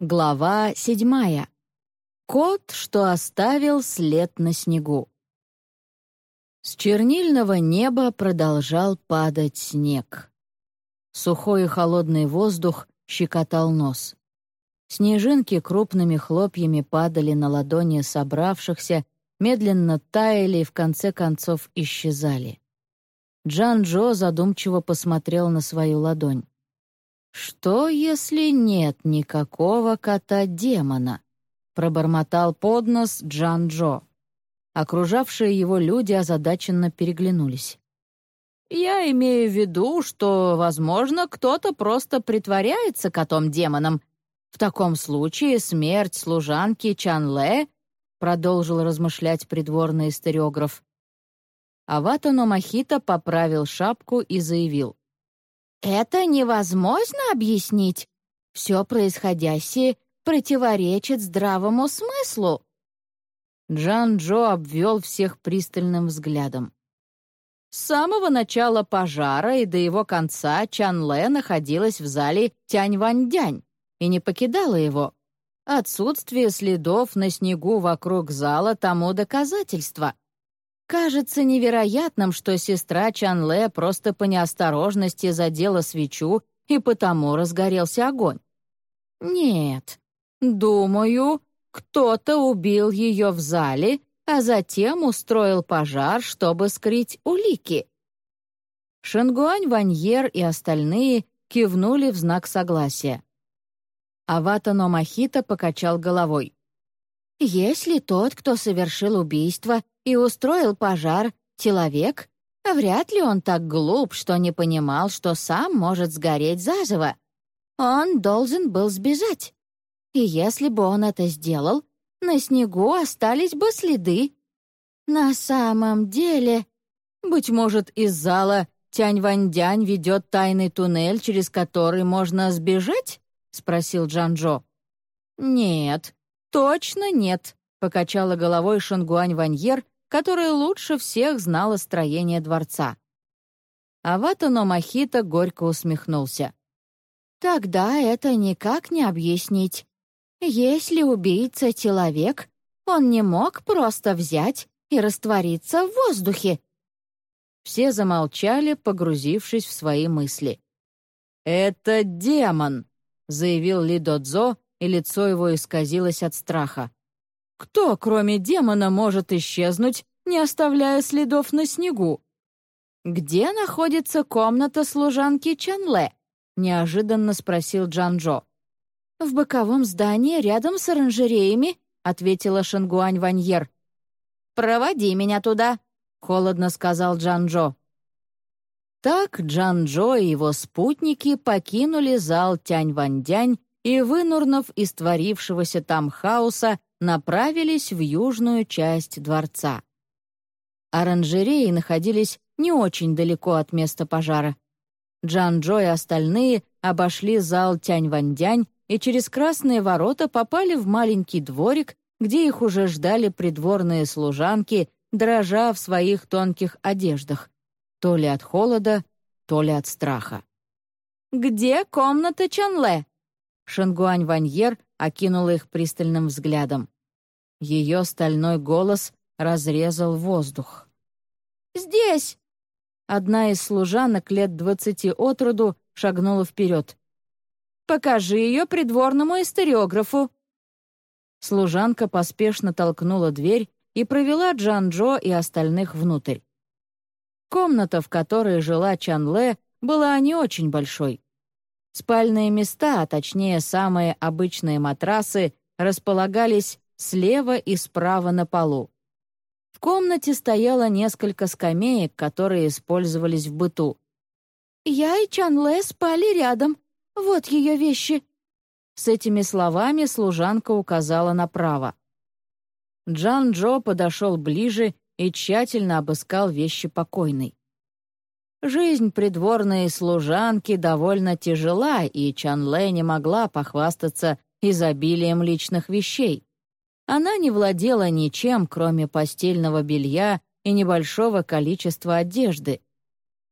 Глава седьмая. Кот, что оставил след на снегу. С чернильного неба продолжал падать снег. Сухой и холодный воздух щекотал нос. Снежинки крупными хлопьями падали на ладони собравшихся, медленно таяли и в конце концов исчезали. Джан-Джо задумчиво посмотрел на свою ладонь. «Что, если нет никакого кота-демона?» — пробормотал под нос Джан-Джо. Окружавшие его люди озадаченно переглянулись. «Я имею в виду, что, возможно, кто-то просто притворяется котом-демоном. В таком случае смерть служанки Чан-Ле продолжил размышлять придворный историограф. Авата Номахита поправил шапку и заявил. Это невозможно объяснить. Все происходящее противоречит здравому смыслу. Джан-Джо обвел всех пристальным взглядом. С самого начала пожара и до его конца Чан-Лэ находилась в зале Тянь-Вань-Дянь и не покидала его. Отсутствие следов на снегу вокруг зала тому доказательство — Кажется невероятным, что сестра Чанле просто по неосторожности задела свечу, и потому разгорелся огонь. Нет, думаю, кто-то убил ее в зале, а затем устроил пожар, чтобы скрыть улики. Шенгуань Ваньер и остальные кивнули в знак согласия. Авата Номахита покачал головой. «Если тот, кто совершил убийство, и устроил пожар человек, вряд ли он так глуп, что не понимал, что сам может сгореть заживо. Он должен был сбежать. И если бы он это сделал, на снегу остались бы следы. На самом деле, быть может, из зала Тянь-Вань-Дянь ведет тайный туннель, через который можно сбежать? — спросил Джанжо. «Нет, точно нет», — покачала головой Шангуань Ваньер, которая лучше всех знала строение дворца. Авата Номахита горько усмехнулся. «Тогда это никак не объяснить. Если убийца человек, он не мог просто взять и раствориться в воздухе». Все замолчали, погрузившись в свои мысли. «Это демон!» — заявил Ли Додзо, и лицо его исказилось от страха. Кто, кроме демона, может исчезнуть, не оставляя следов на снегу? «Где находится комната служанки Чанле?» — неожиданно спросил Джанжо. «В боковом здании рядом с оранжереями», — ответила Шангуань Ваньер. «Проводи меня туда», — холодно сказал Джанжо. Так Джанжо и его спутники покинули зал Тянь-Ваньдянь и, вынурнув из творившегося там хаоса, направились в южную часть дворца. Оранжереи находились не очень далеко от места пожара. Джан-Джо и остальные обошли зал Тянь-Ваньдянь и через красные ворота попали в маленький дворик, где их уже ждали придворные служанки, дрожа в своих тонких одеждах, то ли от холода, то ли от страха. «Где комната Чанле?» Шангуань Ваньер окинула их пристальным взглядом. Ее стальной голос разрезал воздух. «Здесь!» Одна из служанок лет двадцати от роду шагнула вперед. «Покажи ее придворному историографу!» Служанка поспешно толкнула дверь и провела Джан-Джо и остальных внутрь. Комната, в которой жила Чан-Ле, была не очень большой. Спальные места, а точнее самые обычные матрасы, располагались слева и справа на полу. В комнате стояло несколько скамеек, которые использовались в быту. «Я и Чанле спали рядом. Вот ее вещи». С этими словами служанка указала направо. Джан Джо подошел ближе и тщательно обыскал вещи покойной. Жизнь придворной служанки довольно тяжела, и Чанле не могла похвастаться изобилием личных вещей. Она не владела ничем, кроме постельного белья и небольшого количества одежды.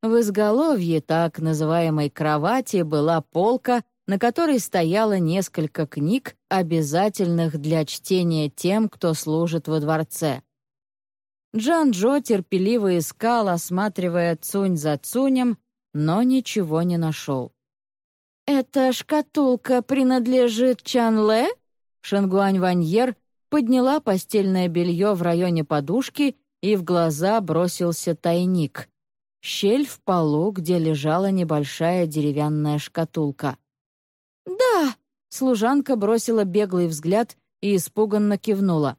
В изголовье так называемой кровати была полка, на которой стояло несколько книг, обязательных для чтения тем, кто служит во дворце. Джан-Джо терпеливо искал, осматривая цунь за цунем, но ничего не нашел. «Эта шкатулка принадлежит Чан-Ле?» Шангуань Ваньер подняла постельное белье в районе подушки и в глаза бросился тайник. Щель в полу, где лежала небольшая деревянная шкатулка. «Да!» — служанка бросила беглый взгляд и испуганно кивнула.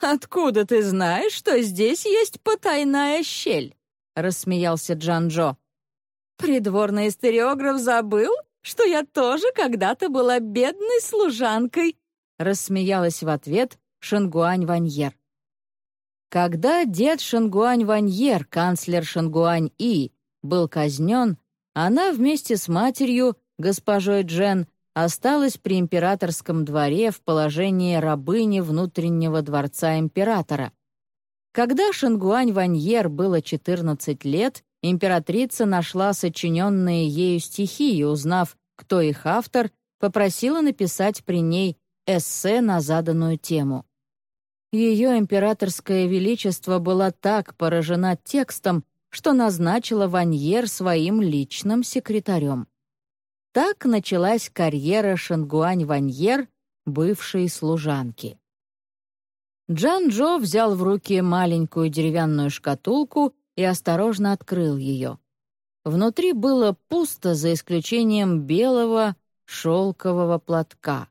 «Откуда ты знаешь, что здесь есть потайная щель?» — рассмеялся Джанжо. «Придворный стереограф забыл, что я тоже когда-то была бедной служанкой», — рассмеялась в ответ Шангуань Ваньер. Когда дед Шангуань Ваньер, канцлер Шангуань И, был казнен, она вместе с матерью, госпожой Джен, осталась при императорском дворе в положении рабыни внутреннего дворца императора. Когда Шангуань Ваньер было 14 лет, императрица нашла сочиненные ею стихи и, узнав, кто их автор, попросила написать при ней эссе на заданную тему. Ее императорское величество была так поражена текстом, что назначила Ваньер своим личным секретарем. Так началась карьера Шангуань Ваньер, бывшей служанки. Джан Джо взял в руки маленькую деревянную шкатулку и осторожно открыл ее. Внутри было пусто, за исключением белого шелкового платка.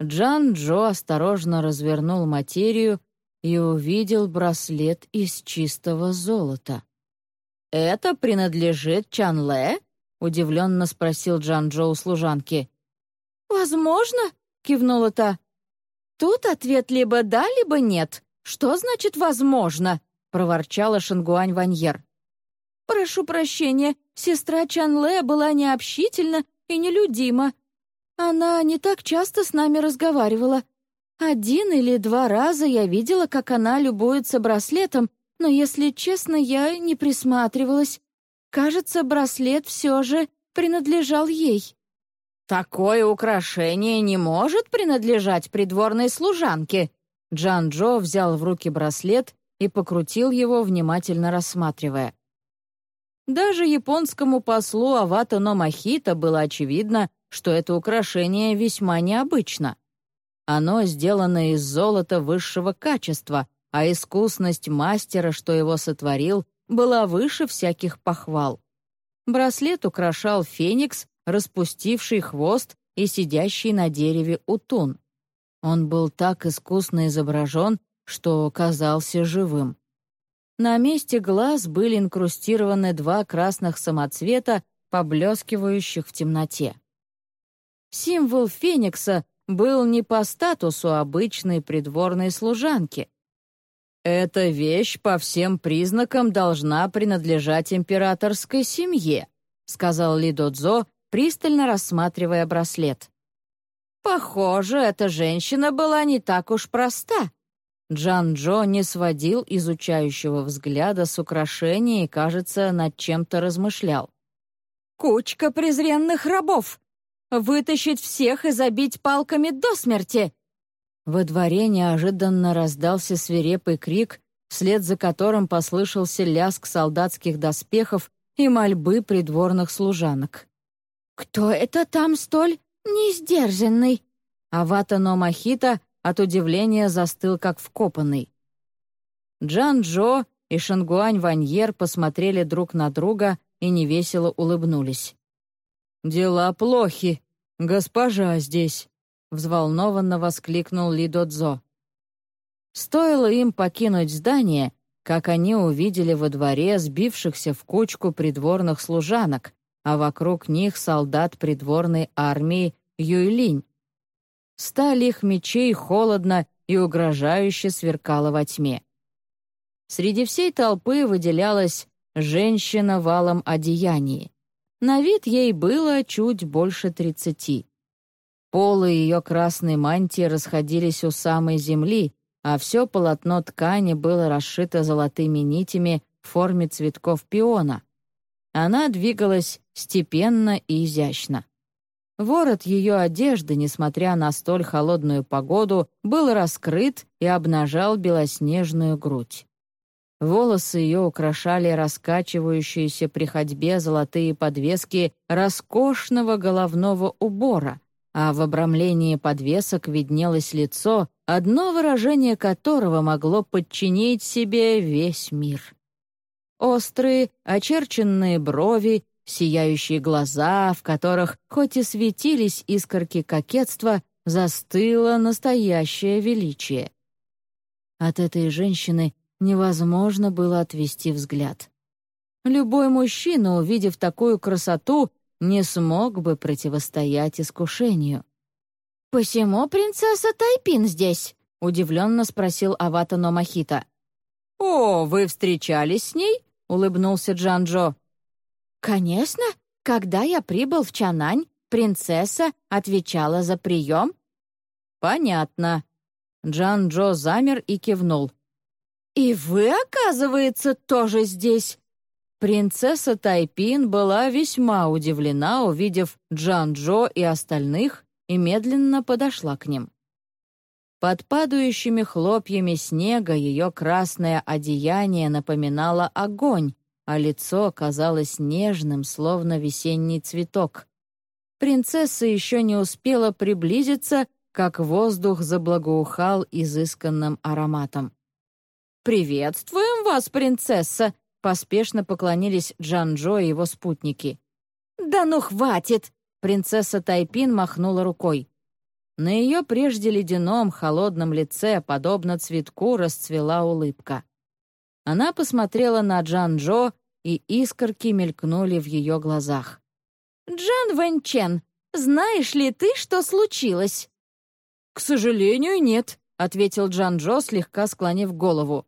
Джан Джо осторожно развернул материю и увидел браслет из чистого золота. «Это принадлежит Чан Лэ?» — удивленно спросил Джан Джо у служанки. «Возможно», — кивнула та. «Тут ответ либо да, либо нет. Что значит «возможно»?» — проворчала Шангуань Ваньер. «Прошу прощения, сестра Чан Лэ была необщительна и нелюдима. Она не так часто с нами разговаривала. Один или два раза я видела, как она любуется браслетом, но, если честно, я не присматривалась. Кажется, браслет все же принадлежал ей. «Такое украшение не может принадлежать придворной служанке!» Джан Джо взял в руки браслет и покрутил его, внимательно рассматривая. Даже японскому послу Авато Номахита было очевидно, что это украшение весьма необычно. Оно сделано из золота высшего качества, а искусность мастера, что его сотворил, была выше всяких похвал. Браслет украшал феникс, распустивший хвост и сидящий на дереве утун. Он был так искусно изображен, что казался живым. На месте глаз были инкрустированы два красных самоцвета, поблескивающих в темноте. Символ Феникса был не по статусу обычной придворной служанки. «Эта вещь по всем признакам должна принадлежать императорской семье», сказал Ли Додзо, пристально рассматривая браслет. «Похоже, эта женщина была не так уж проста». Джан Джо не сводил изучающего взгляда с украшения и, кажется, над чем-то размышлял. «Кучка презренных рабов! Вытащить всех и забить палками до смерти!» Во дворе неожиданно раздался свирепый крик, вслед за которым послышался лязг солдатских доспехов и мольбы придворных служанок. «Кто это там столь несдержанный?» Авата Номахита от удивления застыл как вкопанный. Джан Джо и Шангуань Ваньер посмотрели друг на друга и невесело улыбнулись. «Дела плохи. Госпожа здесь», — взволнованно воскликнул Ли Додзо. Стоило им покинуть здание, как они увидели во дворе сбившихся в кучку придворных служанок, а вокруг них солдат придворной армии Юйлинь. Сталь их мечей холодно и угрожающе сверкала во тьме. Среди всей толпы выделялась женщина в алом одеянии. На вид ей было чуть больше тридцати. Полы ее красной мантии расходились у самой земли, а все полотно ткани было расшито золотыми нитями в форме цветков пиона. Она двигалась степенно и изящно. Ворот ее одежды, несмотря на столь холодную погоду, был раскрыт и обнажал белоснежную грудь. Волосы ее украшали раскачивающиеся при ходьбе золотые подвески роскошного головного убора, а в обрамлении подвесок виднелось лицо, одно выражение которого могло подчинить себе весь мир. Острые, очерченные брови, сияющие глаза, в которых, хоть и светились искорки кокетства, застыло настоящее величие. От этой женщины невозможно было отвести взгляд. Любой мужчина, увидев такую красоту, не смог бы противостоять искушению. «Посему принцесса Тайпин здесь?» — удивленно спросил Авата Номахита. «О, вы встречались с ней?» — улыбнулся Джанжо. «Конечно. Когда я прибыл в Чанань, принцесса отвечала за прием». «Понятно». Джан-Джо замер и кивнул. «И вы, оказывается, тоже здесь?» Принцесса Тайпин была весьма удивлена, увидев Джан-Джо и остальных, и медленно подошла к ним. Под падающими хлопьями снега ее красное одеяние напоминало огонь, а лицо казалось нежным, словно весенний цветок. Принцесса еще не успела приблизиться, как воздух заблагоухал изысканным ароматом. «Приветствуем вас, принцесса!» — поспешно поклонились Джан-Джо и его спутники. «Да ну хватит!» — принцесса Тайпин махнула рукой. На ее прежде ледяном, холодном лице, подобно цветку, расцвела улыбка. Она посмотрела на Джан-Джо, и искорки мелькнули в ее глазах. «Джан Вэньчен, знаешь ли ты, что случилось?» «К сожалению, нет», — ответил Джан-Джо, слегка склонив голову.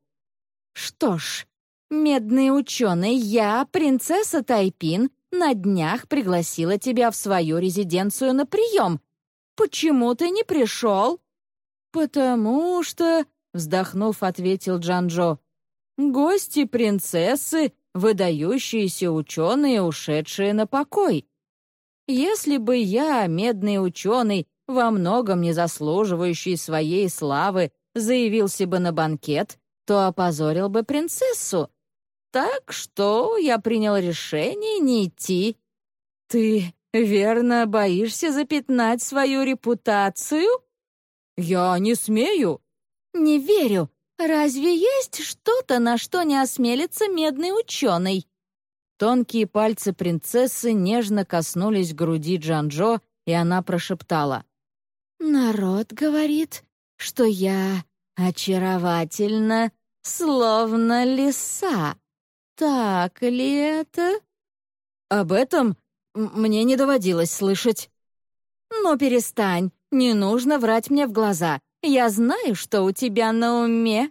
«Что ж, медный ученый, я, принцесса Тайпин, на днях пригласила тебя в свою резиденцию на прием. Почему ты не пришел?» «Потому что...» — вздохнув, ответил Джанжо. «Гости принцессы, выдающиеся ученые, ушедшие на покой. Если бы я, медный ученый, во многом не заслуживающий своей славы, заявился бы на банкет, то опозорил бы принцессу. Так что я принял решение не идти. Ты верно боишься запятнать свою репутацию? Я не смею. Не верю. Разве есть что-то, на что не осмелится медный ученый? Тонкие пальцы принцессы нежно коснулись груди Джанжо, и она прошептала. «Народ говорит, что я очаровательна словно лиса. Так ли это?» «Об этом мне не доводилось слышать». «Ну, перестань, не нужно врать мне в глаза. Я знаю, что у тебя на уме».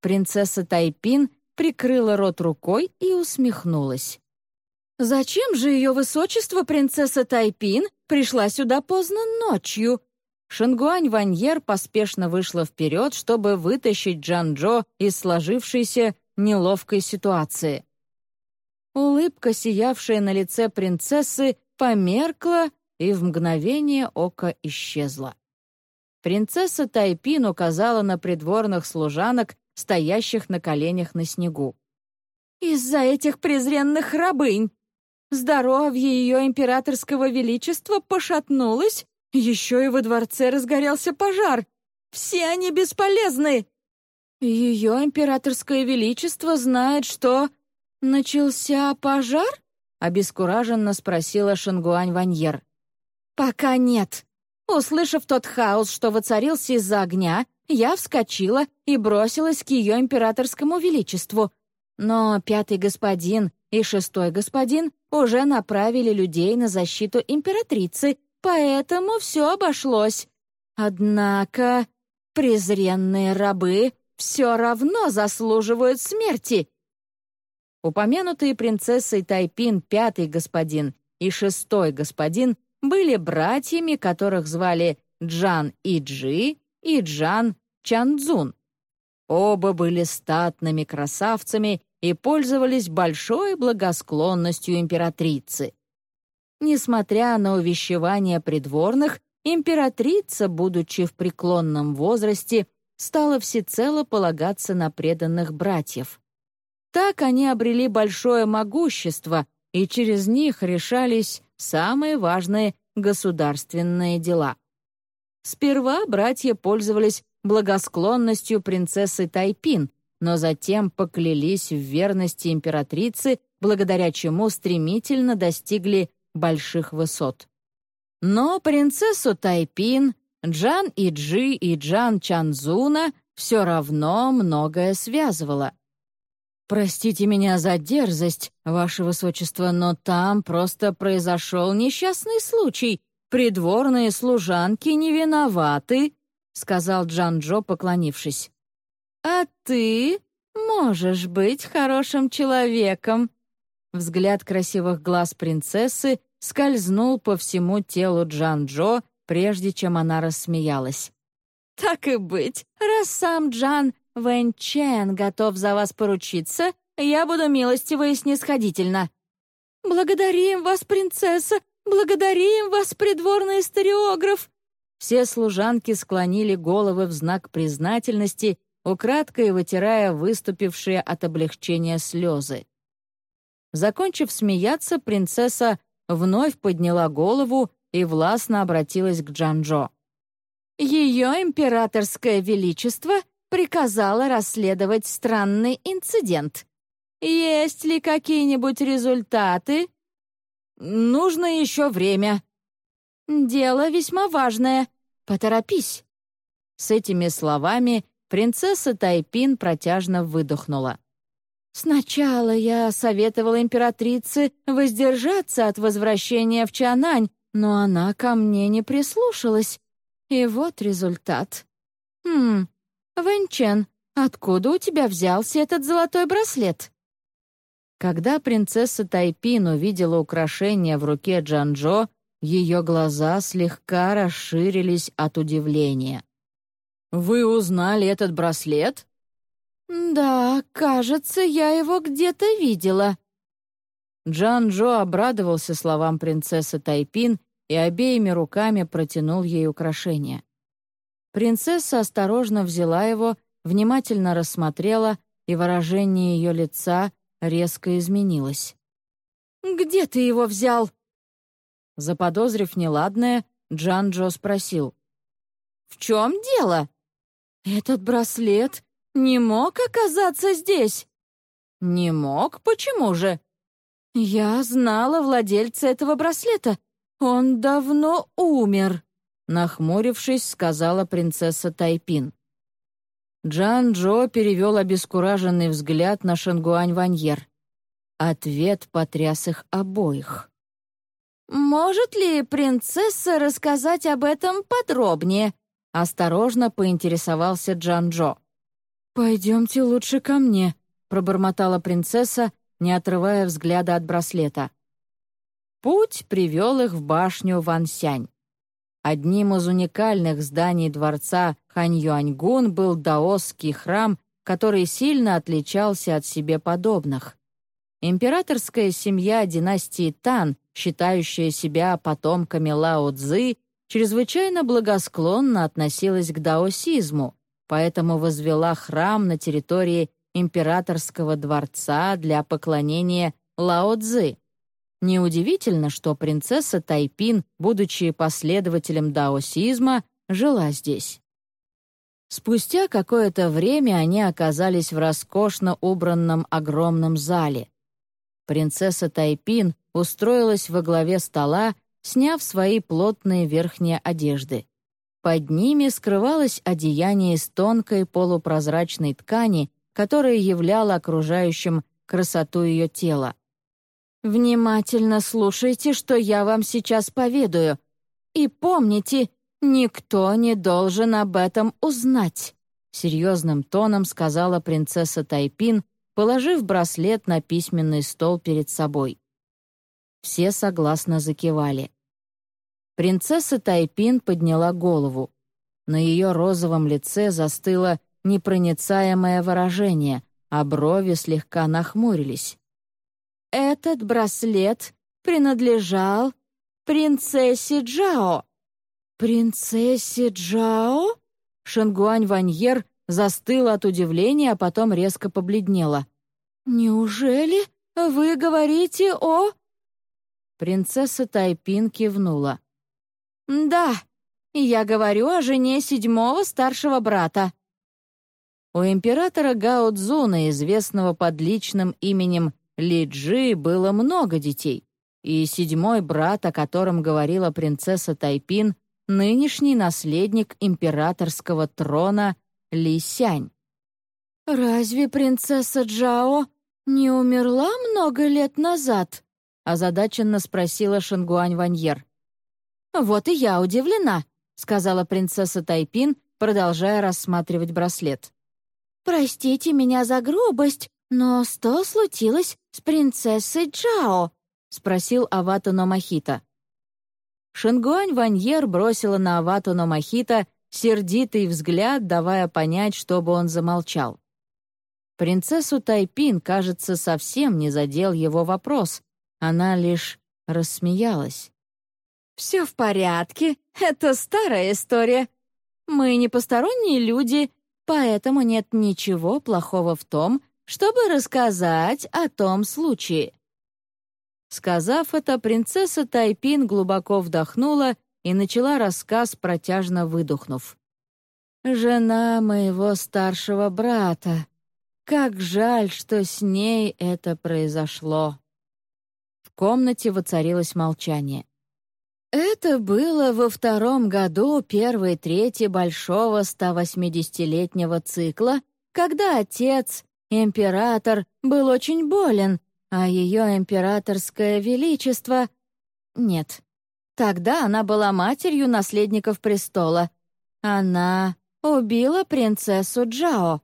Принцесса Тайпин прикрыла рот рукой и усмехнулась. «Зачем же ее высочество, принцесса Тайпин, пришла сюда поздно ночью?» Шангуань Ваньер поспешно вышла вперед, чтобы вытащить Джан-Джо из сложившейся неловкой ситуации. Улыбка, сиявшая на лице принцессы, померкла и в мгновение ока исчезла. Принцесса Тайпин указала на придворных служанок, стоящих на коленях на снегу. «Из-за этих презренных рабынь! Здоровье ее императорского величества пошатнулось еще и во дворце разгорелся пожар. Все они бесполезны. Ее императорское величество знает, что... Начался пожар? Обескураженно спросила Шангуань Ваньер. Пока нет. Услышав тот хаос, что воцарился из-за огня, я вскочила и бросилась к ее императорскому величеству. Но пятый господин и шестой господин уже направили людей на защиту императрицы поэтому все обошлось. Однако презренные рабы все равно заслуживают смерти. Упомянутые принцессой Тайпин пятый господин и шестой господин были братьями, которых звали Джан Иджи и Джан Чанцзун. Оба были статными красавцами и пользовались большой благосклонностью императрицы. Несмотря на увещевания придворных, императрица, будучи в преклонном возрасте, стала всецело полагаться на преданных братьев. Так они обрели большое могущество, и через них решались самые важные государственные дела. Сперва братья пользовались благосклонностью принцессы Тайпин, но затем поклялись в верности императрицы, благодаря чему стремительно достигли больших высот. Но принцессу Тайпин, Джан Иджи и Джан Чанзуна все равно многое связывало. «Простите меня за дерзость, ваше высочество, но там просто произошел несчастный случай. Придворные служанки не виноваты», — сказал Джан-Джо, поклонившись. «А ты можешь быть хорошим человеком». Взгляд красивых глаз принцессы скользнул по всему телу Джан-Джо, прежде чем она рассмеялась. «Так и быть, раз сам Джан Чен готов за вас поручиться, я буду милостива и снисходительна». «Благодарим вас, принцесса! Благодарим вас, придворный историограф!» Все служанки склонили головы в знак признательности, украдкой вытирая выступившие от облегчения слезы. Закончив смеяться, принцесса вновь подняла голову и властно обратилась к Джанжо. «Ее императорское величество приказало расследовать странный инцидент. Есть ли какие-нибудь результаты?» «Нужно еще время». «Дело весьма важное. Поторопись». С этими словами принцесса Тайпин протяжно выдохнула. Сначала я советовала императрице воздержаться от возвращения в Чанань, но она ко мне не прислушалась. И вот результат. Хм, Вэньчен, откуда у тебя взялся этот золотой браслет? Когда принцесса Тайпин увидела украшение в руке Джанжо, ее глаза слегка расширились от удивления. «Вы узнали этот браслет?» «Да, кажется, я его где-то видела». Джан Джо обрадовался словам принцессы Тайпин и обеими руками протянул ей украшение. Принцесса осторожно взяла его, внимательно рассмотрела, и выражение ее лица резко изменилось. «Где ты его взял?» Заподозрив неладное, Джан Джо спросил. «В чем дело?» «Этот браслет не мог оказаться здесь?» «Не мог? Почему же?» «Я знала владельца этого браслета. Он давно умер», — нахмурившись, сказала принцесса Тайпин. Джан Джо перевел обескураженный взгляд на Шангуань Ваньер. Ответ потряс их обоих. «Может ли принцесса рассказать об этом подробнее?» — осторожно поинтересовался Джан Джо. «Пойдемте лучше ко мне», — пробормотала принцесса, не отрывая взгляда от браслета. Путь привел их в башню Вансянь. Одним из уникальных зданий дворца Ханьюаньгун был даосский храм, который сильно отличался от себе подобных. Императорская семья династии Тан, считающая себя потомками Лао Цзы, чрезвычайно благосклонно относилась к даосизму, поэтому возвела храм на территории императорского дворца для поклонения Лао-Цзы. Неудивительно, что принцесса Тайпин, будучи последователем даосизма, жила здесь. Спустя какое-то время они оказались в роскошно убранном огромном зале. Принцесса Тайпин устроилась во главе стола, сняв свои плотные верхние одежды. Под ними скрывалось одеяние из тонкой полупрозрачной ткани, которая являла окружающим красоту ее тела. «Внимательно слушайте, что я вам сейчас поведаю, и помните, никто не должен об этом узнать», серьезным тоном сказала принцесса Тайпин, положив браслет на письменный стол перед собой. Все согласно закивали. Принцесса Тайпин подняла голову. На ее розовом лице застыло непроницаемое выражение, а брови слегка нахмурились. «Этот браслет принадлежал принцессе Джао». «Принцессе Джао?» Шангуань Ваньер застыла от удивления, а потом резко побледнела. «Неужели вы говорите о...» Принцесса Тайпин кивнула. «Да, я говорю о жене седьмого старшего брата». У императора Гао Цзуна, известного под личным именем Ли Джи, было много детей, и седьмой брат, о котором говорила принцесса Тайпин, нынешний наследник императорского трона Ли Сянь. «Разве принцесса Джао не умерла много лет назад?» озадаченно спросила Шангуань Ваньер. «Вот и я удивлена», — сказала принцесса Тайпин, продолжая рассматривать браслет. «Простите меня за грубость, но что случилось с принцессой Джао?» — спросил Авата Номахита. Шангуань Ваньер бросила на Авату Номахита сердитый взгляд, давая понять, чтобы он замолчал. Принцессу Тайпин, кажется, совсем не задел его вопрос, она лишь рассмеялась. «Все в порядке, это старая история. Мы не посторонние люди, поэтому нет ничего плохого в том, чтобы рассказать о том случае». Сказав это, принцесса Тайпин глубоко вдохнула и начала рассказ, протяжно выдохнув. «Жена моего старшего брата. Как жаль, что с ней это произошло комнате воцарилось молчание. Это было во втором году первой трети большого 180-летнего цикла, когда отец, император, был очень болен, а ее императорское величество... Нет, тогда она была матерью наследников престола. Она убила принцессу Джао.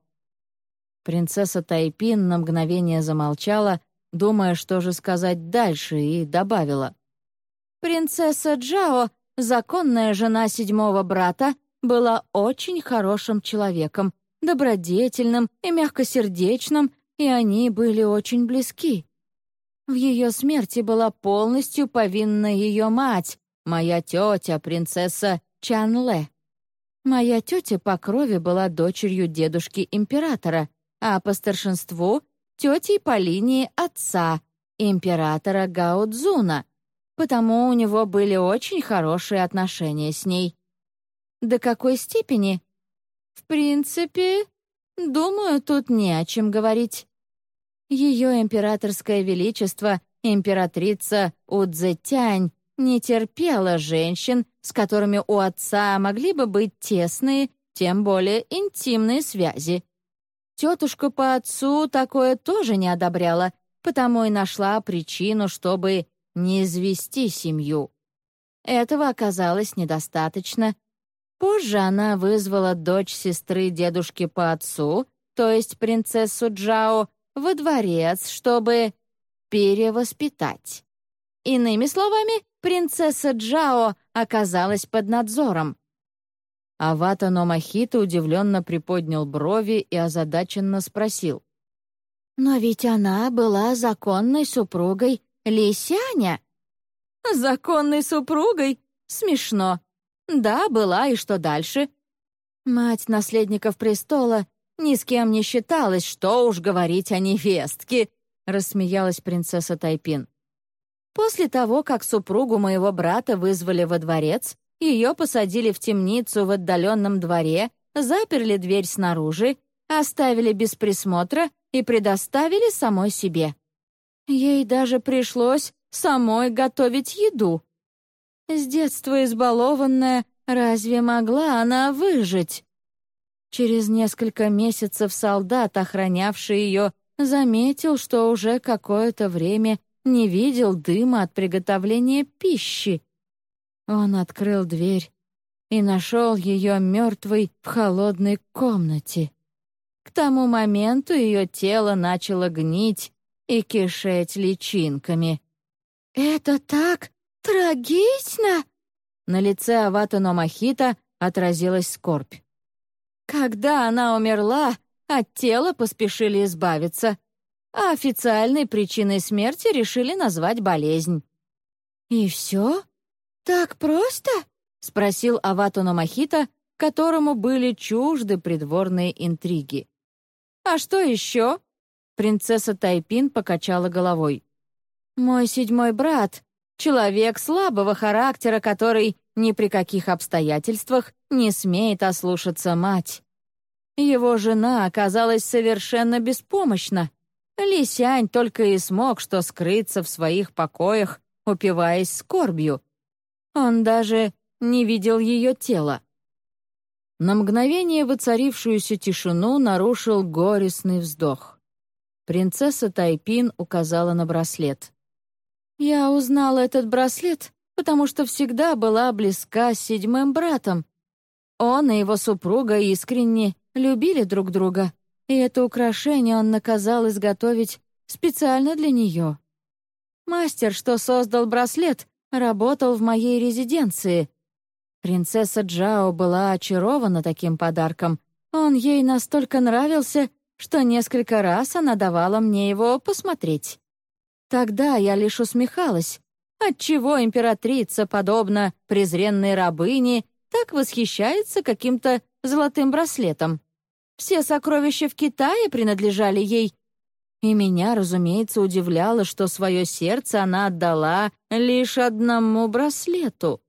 Принцесса Тайпин на мгновение замолчала, думая, что же сказать дальше, и добавила. «Принцесса Джао, законная жена седьмого брата, была очень хорошим человеком, добродетельным и мягкосердечным, и они были очень близки. В ее смерти была полностью повинна ее мать, моя тетя, принцесса Чанле. Моя тетя по крови была дочерью дедушки императора, а по старшинству тетей по линии отца, императора Гаудзуна, потому у него были очень хорошие отношения с ней. До какой степени? В принципе, думаю, тут не о чем говорить. Ее императорское величество, императрица Удзетянь, не терпела женщин, с которыми у отца могли бы быть тесные, тем более интимные связи. Тетушка по отцу такое тоже не одобряла, потому и нашла причину, чтобы не извести семью. Этого оказалось недостаточно. Позже она вызвала дочь сестры дедушки по отцу, то есть принцессу Джао, во дворец, чтобы перевоспитать. Иными словами, принцесса Джао оказалась под надзором. Авата Номахита удивленно приподнял брови и озадаченно спросил. «Но ведь она была законной супругой Лисяня». «Законной супругой? Смешно. Да, была, и что дальше?» Мать наследников престола ни с кем не считалась, что уж говорить о невестке, рассмеялась принцесса Тайпин. После того, как супругу моего брата вызвали во дворец, ее посадили в темницу в отдаленном дворе, заперли дверь снаружи, оставили без присмотра и предоставили самой себе. Ей даже пришлось самой готовить еду. С детства избалованная, разве могла она выжить? Через несколько месяцев солдат, охранявший ее, заметил, что уже какое-то время не видел дыма от приготовления пищи. Он открыл дверь и нашел ее мертвой в холодной комнате. К тому моменту ее тело начало гнить и кишеть личинками. «Это так трагично!» На лице Авата Номахита отразилась скорбь. Когда она умерла, от тела поспешили избавиться, а официальной причиной смерти решили назвать болезнь. «И все?» «Так просто?» — спросил Аватуна Махита, которому были чужды придворные интриги. «А что еще?» — принцесса Тайпин покачала головой. «Мой седьмой брат — человек слабого характера, который ни при каких обстоятельствах не смеет ослушаться мать. Его жена оказалась совершенно беспомощна. Лисянь только и смог что скрыться в своих покоях, упиваясь скорбью. Он даже не видел ее тела. На мгновение воцарившуюся тишину нарушил горестный вздох. Принцесса Тайпин указала на браслет. «Я узнала этот браслет, потому что всегда была близка с седьмым братом. Он и его супруга искренне любили друг друга, и это украшение он наказал изготовить специально для нее. Мастер, что создал браслет, работал в моей резиденции. Принцесса Джао была очарована таким подарком. Он ей настолько нравился, что несколько раз она давала мне его посмотреть. Тогда я лишь усмехалась. Отчего императрица, подобно презренной рабыне, так восхищается каким-то золотым браслетом? Все сокровища в Китае принадлежали ей, и меня, разумеется, удивляло, что свое сердце она отдала лишь одному браслету.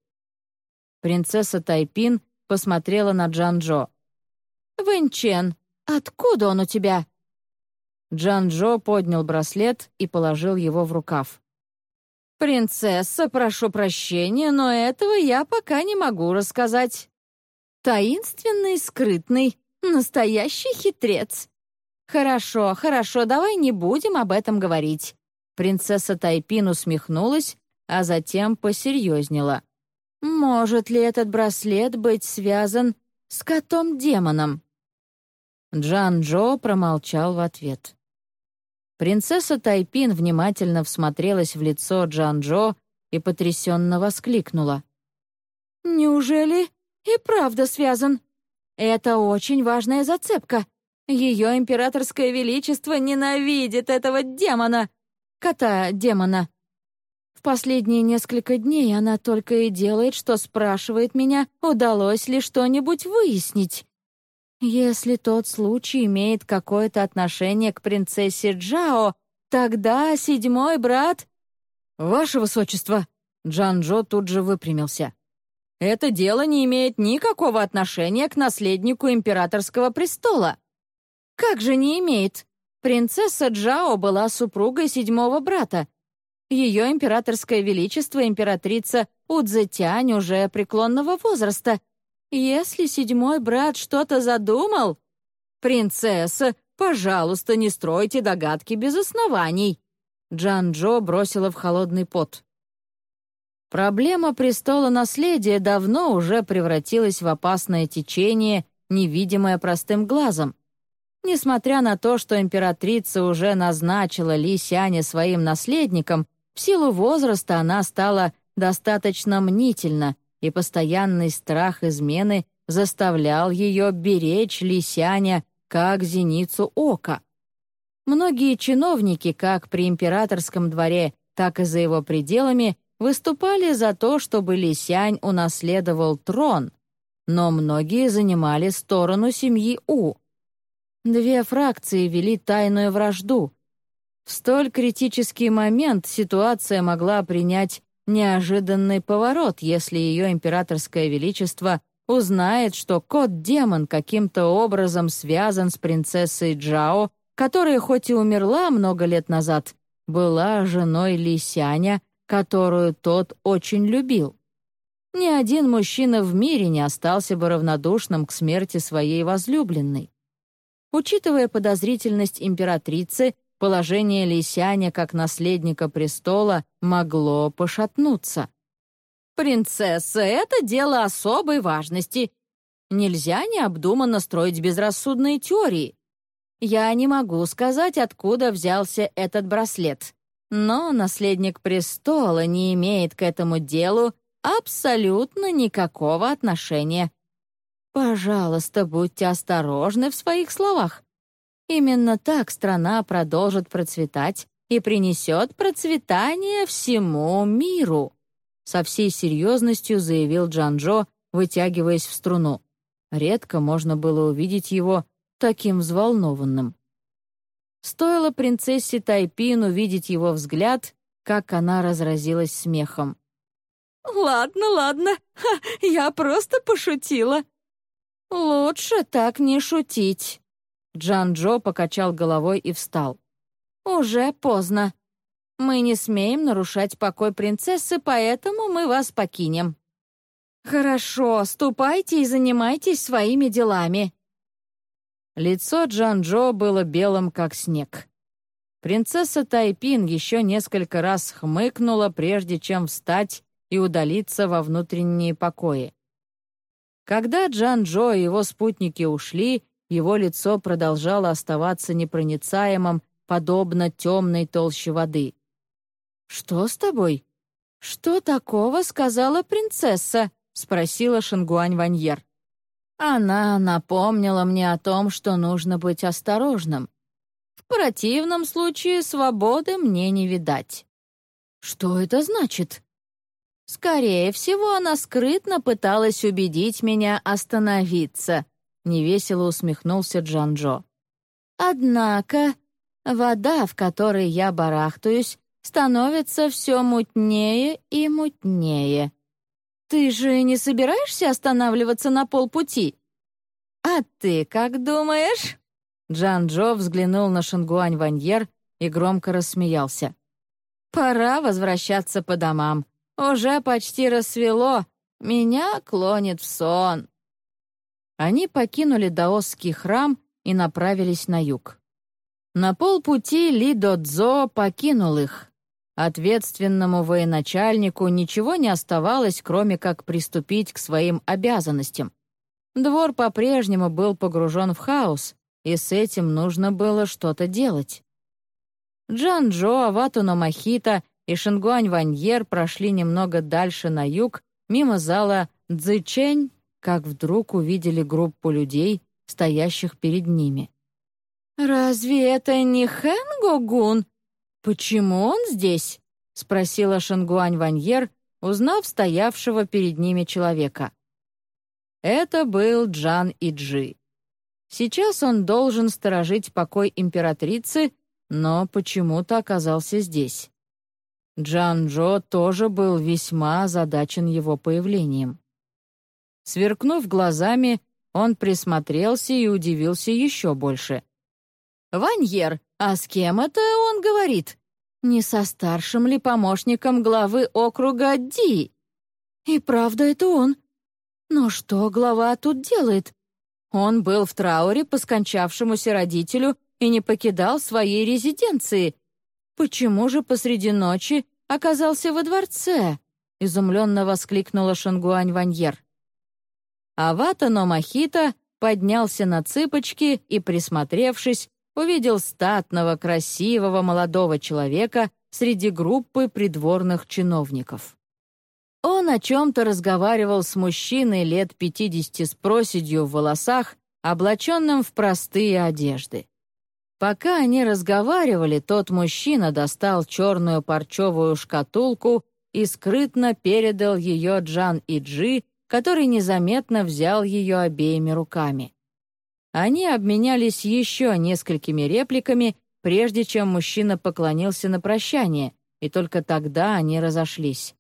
Принцесса Тайпин посмотрела на Джанжо. «Вэньчен, откуда он у тебя?» Джанжо поднял браслет и положил его в рукав. «Принцесса, прошу прощения, но этого я пока не могу рассказать. Таинственный, скрытный, настоящий хитрец. «Хорошо, хорошо, давай не будем об этом говорить». Принцесса Тайпин усмехнулась, а затем посерьезнела. «Может ли этот браслет быть связан с котом-демоном?» Джан-Джо промолчал в ответ. Принцесса Тайпин внимательно всмотрелась в лицо Джан-Джо и потрясенно воскликнула. «Неужели и правда связан? Это очень важная зацепка. Ее императорское величество ненавидит этого демона, кота-демона. В последние несколько дней она только и делает, что спрашивает меня, удалось ли что-нибудь выяснить. Если тот случай имеет какое-то отношение к принцессе Джао, тогда седьмой брат... «Ваше высочество!» Джан-Джо тут же выпрямился. «Это дело не имеет никакого отношения к наследнику императорского престола. Как же не имеет? Принцесса Джао была супругой седьмого брата. Ее императорское величество, императрица Удзетянь, уже преклонного возраста. Если седьмой брат что-то задумал... «Принцесса, пожалуйста, не стройте догадки без оснований!» Джан-Джо бросила в холодный пот. Проблема престола наследия давно уже превратилась в опасное течение, невидимое простым глазом. Несмотря на то, что императрица уже назначила Ли Сяня своим наследником, в силу возраста она стала достаточно мнительна, и постоянный страх измены заставлял ее беречь Ли Сяня как зеницу ока. Многие чиновники, как при императорском дворе, так и за его пределами, выступали за то, чтобы Ли Сянь унаследовал трон, но многие занимали сторону семьи У. Две фракции вели тайную вражду. В столь критический момент ситуация могла принять неожиданный поворот, если ее императорское величество узнает, что кот-демон каким-то образом связан с принцессой Джао, которая хоть и умерла много лет назад, была женой Лисяня, которую тот очень любил. Ни один мужчина в мире не остался бы равнодушным к смерти своей возлюбленной. Учитывая подозрительность императрицы, положение Лисяня как наследника престола могло пошатнуться. «Принцесса, это дело особой важности. Нельзя необдуманно строить безрассудные теории. Я не могу сказать, откуда взялся этот браслет, но наследник престола не имеет к этому делу абсолютно никакого отношения. Пожалуйста, будьте осторожны в своих словах. Именно так страна продолжит процветать и принесет процветание всему миру. со всей серьезностью заявил Джанжо, вытягиваясь в струну. Редко можно было увидеть его таким взволнованным. Стоило принцессе Тайпин увидеть его взгляд, как она разразилась смехом. «Ладно, ладно, Ха, я просто пошутила». «Лучше так не шутить». Джан Джо покачал головой и встал. «Уже поздно. Мы не смеем нарушать покой принцессы, поэтому мы вас покинем». «Хорошо, ступайте и занимайтесь своими делами». Лицо Джан-Джо было белым, как снег. Принцесса Тайпин еще несколько раз хмыкнула, прежде чем встать и удалиться во внутренние покои. Когда Джан-Джо и его спутники ушли, его лицо продолжало оставаться непроницаемым, подобно темной толще воды. «Что с тобой? Что такого сказала принцесса?» — спросила Шангуань Ваньер. Она напомнила мне о том, что нужно быть осторожным. В противном случае свободы мне не видать. Что это значит? Скорее всего, она скрытно пыталась убедить меня остановиться, невесело усмехнулся Джанжо. Однако вода, в которой я барахтаюсь, становится все мутнее и мутнее. «Ты же не собираешься останавливаться на полпути?» «А ты как думаешь?» Джан Джо взглянул на Шангуань Ваньер и громко рассмеялся. «Пора возвращаться по домам. Уже почти рассвело. Меня клонит в сон». Они покинули даосский храм и направились на юг. На полпути Ли Додзо покинул их, Ответственному военачальнику ничего не оставалось, кроме как приступить к своим обязанностям. Двор по-прежнему был погружен в хаос, и с этим нужно было что-то делать. Джан Джо, Аватуно Махита и Шингуань Ваньер прошли немного дальше на юг, мимо зала Цзычень, как вдруг увидели группу людей, стоящих перед ними. «Разве это не Хэн Гогун?» «Почему он здесь?» — спросила Шангуань Ваньер, узнав стоявшего перед ними человека. Это был Джан Иджи. Сейчас он должен сторожить покой императрицы, но почему-то оказался здесь. Джан Джо тоже был весьма озадачен его появлением. Сверкнув глазами, он присмотрелся и удивился еще больше. «Ваньер, а с кем это он говорит? Не со старшим ли помощником главы округа Ди? И правда это он. Но что глава тут делает? Он был в трауре по скончавшемуся родителю и не покидал своей резиденции. Почему же посреди ночи оказался во дворце? Изумленно воскликнула Шангуань Ваньер. Авата Номахита поднялся на цыпочки и, присмотревшись, увидел статного, красивого молодого человека среди группы придворных чиновников. Он о чем-то разговаривал с мужчиной лет пятидесяти с проседью в волосах, облаченным в простые одежды. Пока они разговаривали, тот мужчина достал черную парчевую шкатулку и скрытно передал ее Джан Иджи, который незаметно взял ее обеими руками. Они обменялись еще несколькими репликами, прежде чем мужчина поклонился на прощание, и только тогда они разошлись.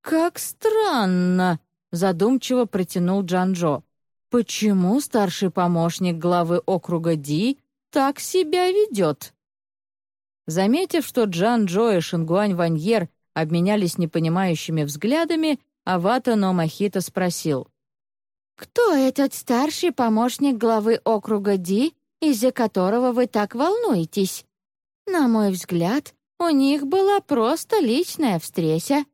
«Как странно!» — задумчиво протянул Джанжо. «Почему старший помощник главы округа Ди так себя ведет?» Заметив, что Джан-Джо и Шингуань Ваньер обменялись непонимающими взглядами, Авата Номахита спросил. «Кто этот старший помощник главы округа Ди, из-за которого вы так волнуетесь? На мой взгляд, у них была просто личная встреча».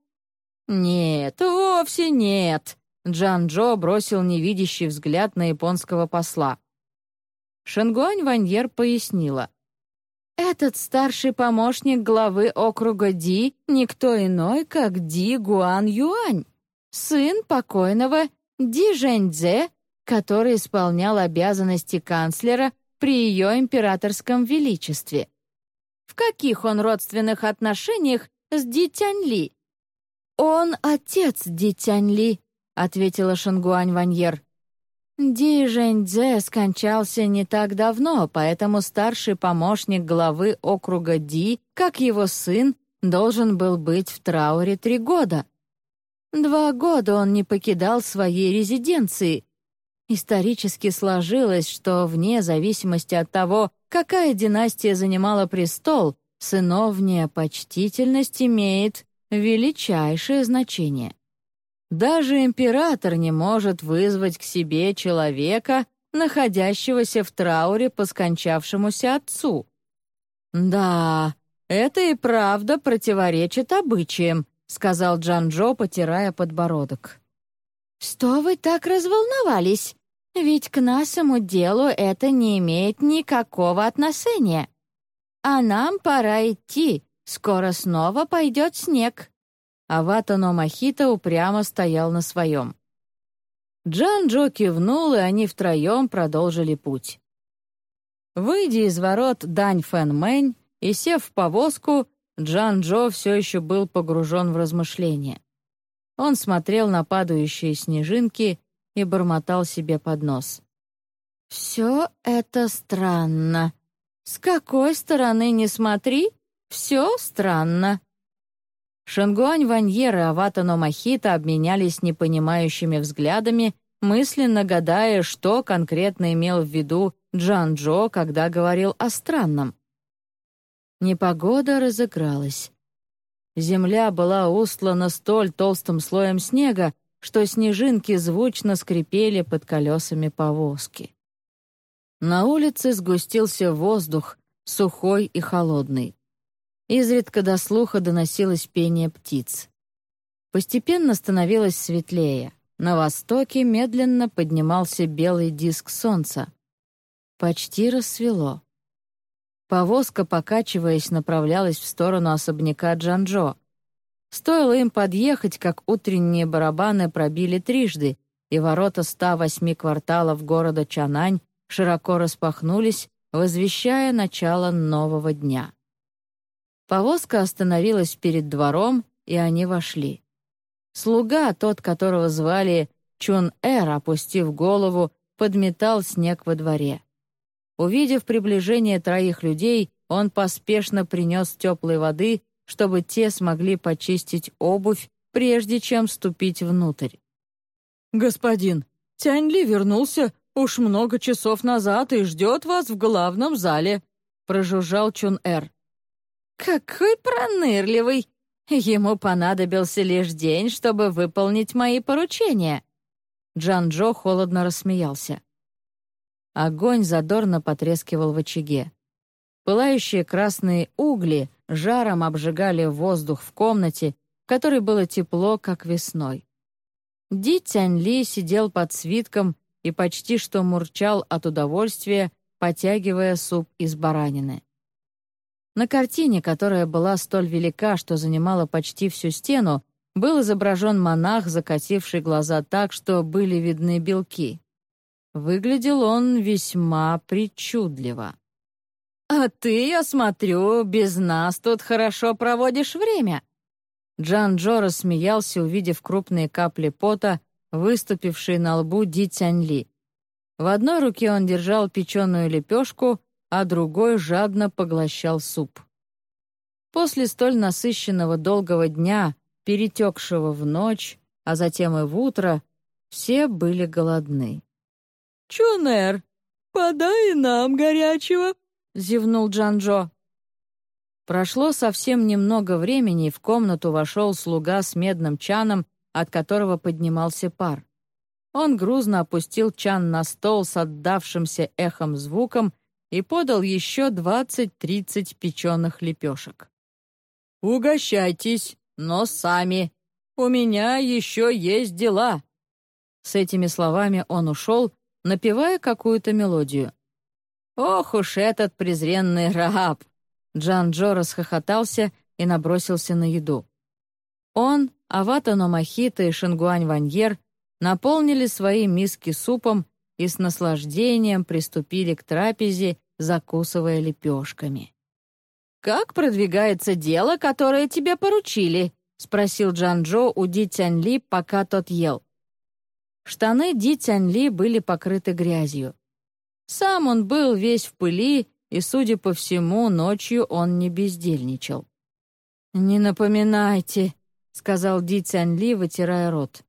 «Нет, вовсе нет», — Джан Джо бросил невидящий взгляд на японского посла. Шангуань Ваньер пояснила. «Этот старший помощник главы округа Ди никто иной, как Ди Гуан Юань, сын покойного Ди Жэньцзе, который исполнял обязанности канцлера при ее императорском величестве. В каких он родственных отношениях с Ди Тяньли? «Он отец Ди Тяньли», — ответила Шангуань Ваньер. Ди Жэньцзе скончался не так давно, поэтому старший помощник главы округа Ди, как его сын, должен был быть в трауре три года. Два года он не покидал своей резиденции. Исторически сложилось, что вне зависимости от того, какая династия занимала престол, сыновняя почтительность имеет величайшее значение. Даже император не может вызвать к себе человека, находящегося в трауре по скончавшемуся отцу. «Да, это и правда противоречит обычаям», сказал Джан-Джо, потирая подбородок. «Что вы так разволновались? Ведь к нашему делу это не имеет никакого отношения. А нам пора идти, скоро снова пойдет снег» а Ватано Махита упрямо стоял на своем. Джан-Джо кивнул, и они втроем продолжили путь. Выйдя из ворот Дань Фэн Мэнь и сев в повозку, Джан-Джо все еще был погружен в размышления. Он смотрел на падающие снежинки и бормотал себе под нос. «Все это странно. С какой стороны не смотри, все странно». Шангуань Ваньер и Аватано Махита обменялись непонимающими взглядами, мысленно гадая, что конкретно имел в виду Джан Джо, когда говорил о странном. Непогода разыгралась. Земля была устлана столь толстым слоем снега, что снежинки звучно скрипели под колесами повозки. На улице сгустился воздух, сухой и холодный. Изредка до слуха доносилось пение птиц. Постепенно становилось светлее. На востоке медленно поднимался белый диск солнца. Почти рассвело. Повозка, покачиваясь, направлялась в сторону особняка Джанжо. Стоило им подъехать, как утренние барабаны пробили трижды, и ворота 108 кварталов города Чанань широко распахнулись, возвещая начало нового дня. Повозка остановилась перед двором, и они вошли. Слуга, тот, которого звали Чун-Эр, опустив голову, подметал снег во дворе. Увидев приближение троих людей, он поспешно принес теплой воды, чтобы те смогли почистить обувь, прежде чем ступить внутрь. «Господин, Тянь-Ли вернулся уж много часов назад и ждет вас в главном зале», прожужжал Чун-Эр. «Какой пронырливый! Ему понадобился лишь день, чтобы выполнить мои поручения!» Джан-Джо холодно рассмеялся. Огонь задорно потрескивал в очаге. Пылающие красные угли жаром обжигали воздух в комнате, в которой было тепло, как весной. Ди Тянь Ли сидел под свитком и почти что мурчал от удовольствия, потягивая суп из баранины. На картине, которая была столь велика, что занимала почти всю стену, был изображен монах, закативший глаза так, что были видны белки. Выглядел он весьма причудливо. «А ты, я смотрю, без нас тут хорошо проводишь время». Джан Джо рассмеялся, увидев крупные капли пота, выступившие на лбу Ди Цяньли. В одной руке он держал печеную лепешку, а другой жадно поглощал суп. После столь насыщенного долгого дня, перетекшего в ночь, а затем и в утро, все были голодны. «Чунер, подай нам горячего!» — зевнул Джанжо. Прошло совсем немного времени, и в комнату вошел слуга с медным чаном, от которого поднимался пар. Он грузно опустил чан на стол с отдавшимся эхом звуком и подал еще двадцать-тридцать печеных лепешек. «Угощайтесь, но сами. У меня еще есть дела». С этими словами он ушел, напевая какую-то мелодию. «Ох уж этот презренный раб!» Джан-Джо расхохотался и набросился на еду. Он, Авата Номахита и Шингуань Ваньер наполнили свои миски супом и с наслаждением приступили к трапезе, закусывая лепешками. «Как продвигается дело, которое тебе поручили?» — спросил Джан-Джо у Ди Тянь-Ли, пока тот ел. Штаны Ди Тянь-Ли были покрыты грязью. Сам он был весь в пыли, и, судя по всему, ночью он не бездельничал. «Не напоминайте», — сказал Ди Цянь-Ли, вытирая рот.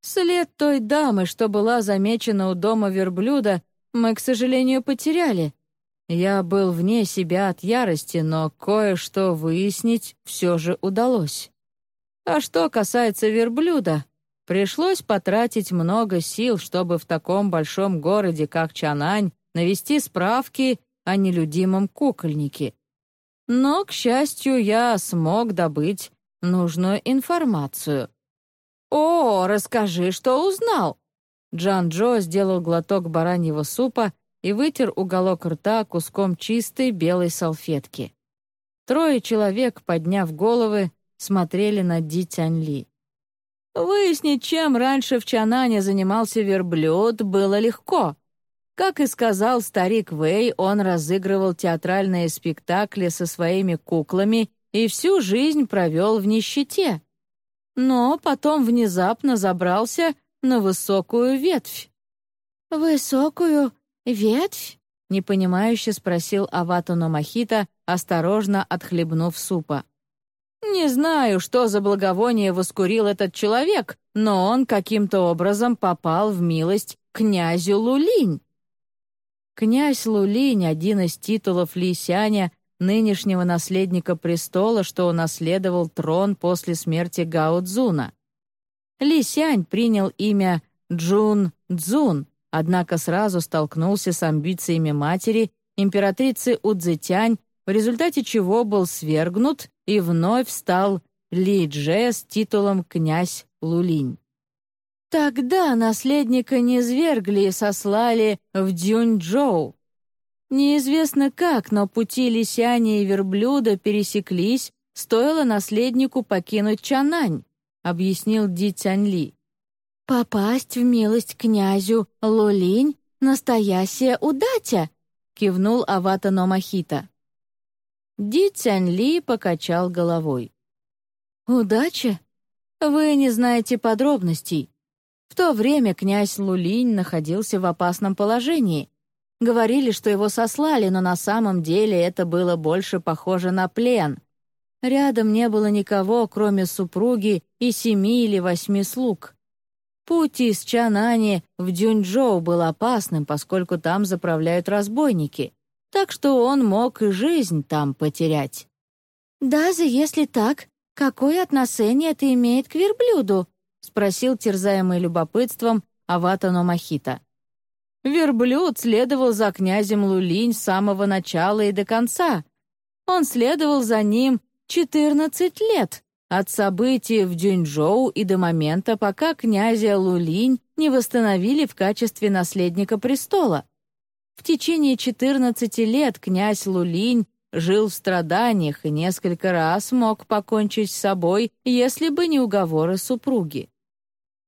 «След той дамы, что была замечена у дома верблюда, мы, к сожалению, потеряли. Я был вне себя от ярости, но кое-что выяснить все же удалось. А что касается верблюда, пришлось потратить много сил, чтобы в таком большом городе, как Чанань, навести справки о нелюдимом кукольнике. Но, к счастью, я смог добыть нужную информацию. «О, расскажи, что узнал!» Джан Джо сделал глоток бараньего супа и вытер уголок рта куском чистой белой салфетки. Трое человек, подняв головы, смотрели на Ди Тянь Ли. Выяснить, чем раньше в Чанане занимался верблюд, было легко. Как и сказал старик Вэй, он разыгрывал театральные спектакли со своими куклами и всю жизнь провел в нищете. Но потом внезапно забрался на высокую ветвь. «Высокую ветвь?» — непонимающе спросил Аватуно Махита, осторожно отхлебнув супа. «Не знаю, что за благовоние воскурил этот человек, но он каким-то образом попал в милость князю Лулинь. Князь Лулинь — один из титулов Лисяня, нынешнего наследника престола, что унаследовал трон после смерти Гао Цзуна. Лисянь принял имя Джун Цзун, однако сразу столкнулся с амбициями матери, императрицы Удзетянь, в результате чего был свергнут и вновь стал Ли Дже с титулом князь Лулинь. Тогда наследника не свергли и сослали в Дюньчжоу. Неизвестно как, но пути лисяня и верблюда пересеклись, стоило наследнику покинуть Чанань, объяснил Ди Цяньли. «Попасть в милость князю Лулинь — настоящая удача!» — кивнул Авата Номахита. Ди Цяньли покачал головой. «Удача? Вы не знаете подробностей. В то время князь Лулинь находился в опасном положении. Говорили, что его сослали, но на самом деле это было больше похоже на плен. Рядом не было никого, кроме супруги и семи или восьми слуг. Путь из Чанани в Дюньчжоу был опасным, поскольку там заправляют разбойники, так что он мог и жизнь там потерять. «Даже если так, какое отношение это имеет к верблюду?» — спросил терзаемый любопытством Аватано Махита. Верблюд следовал за князем Лулинь с самого начала и до конца. Он следовал за ним 14 лет, от событий в Дюньчжоу и до момента, пока князя Лулинь не восстановили в качестве наследника престола. В течение 14 лет князь Лулинь жил в страданиях и несколько раз мог покончить с собой, если бы не уговоры супруги.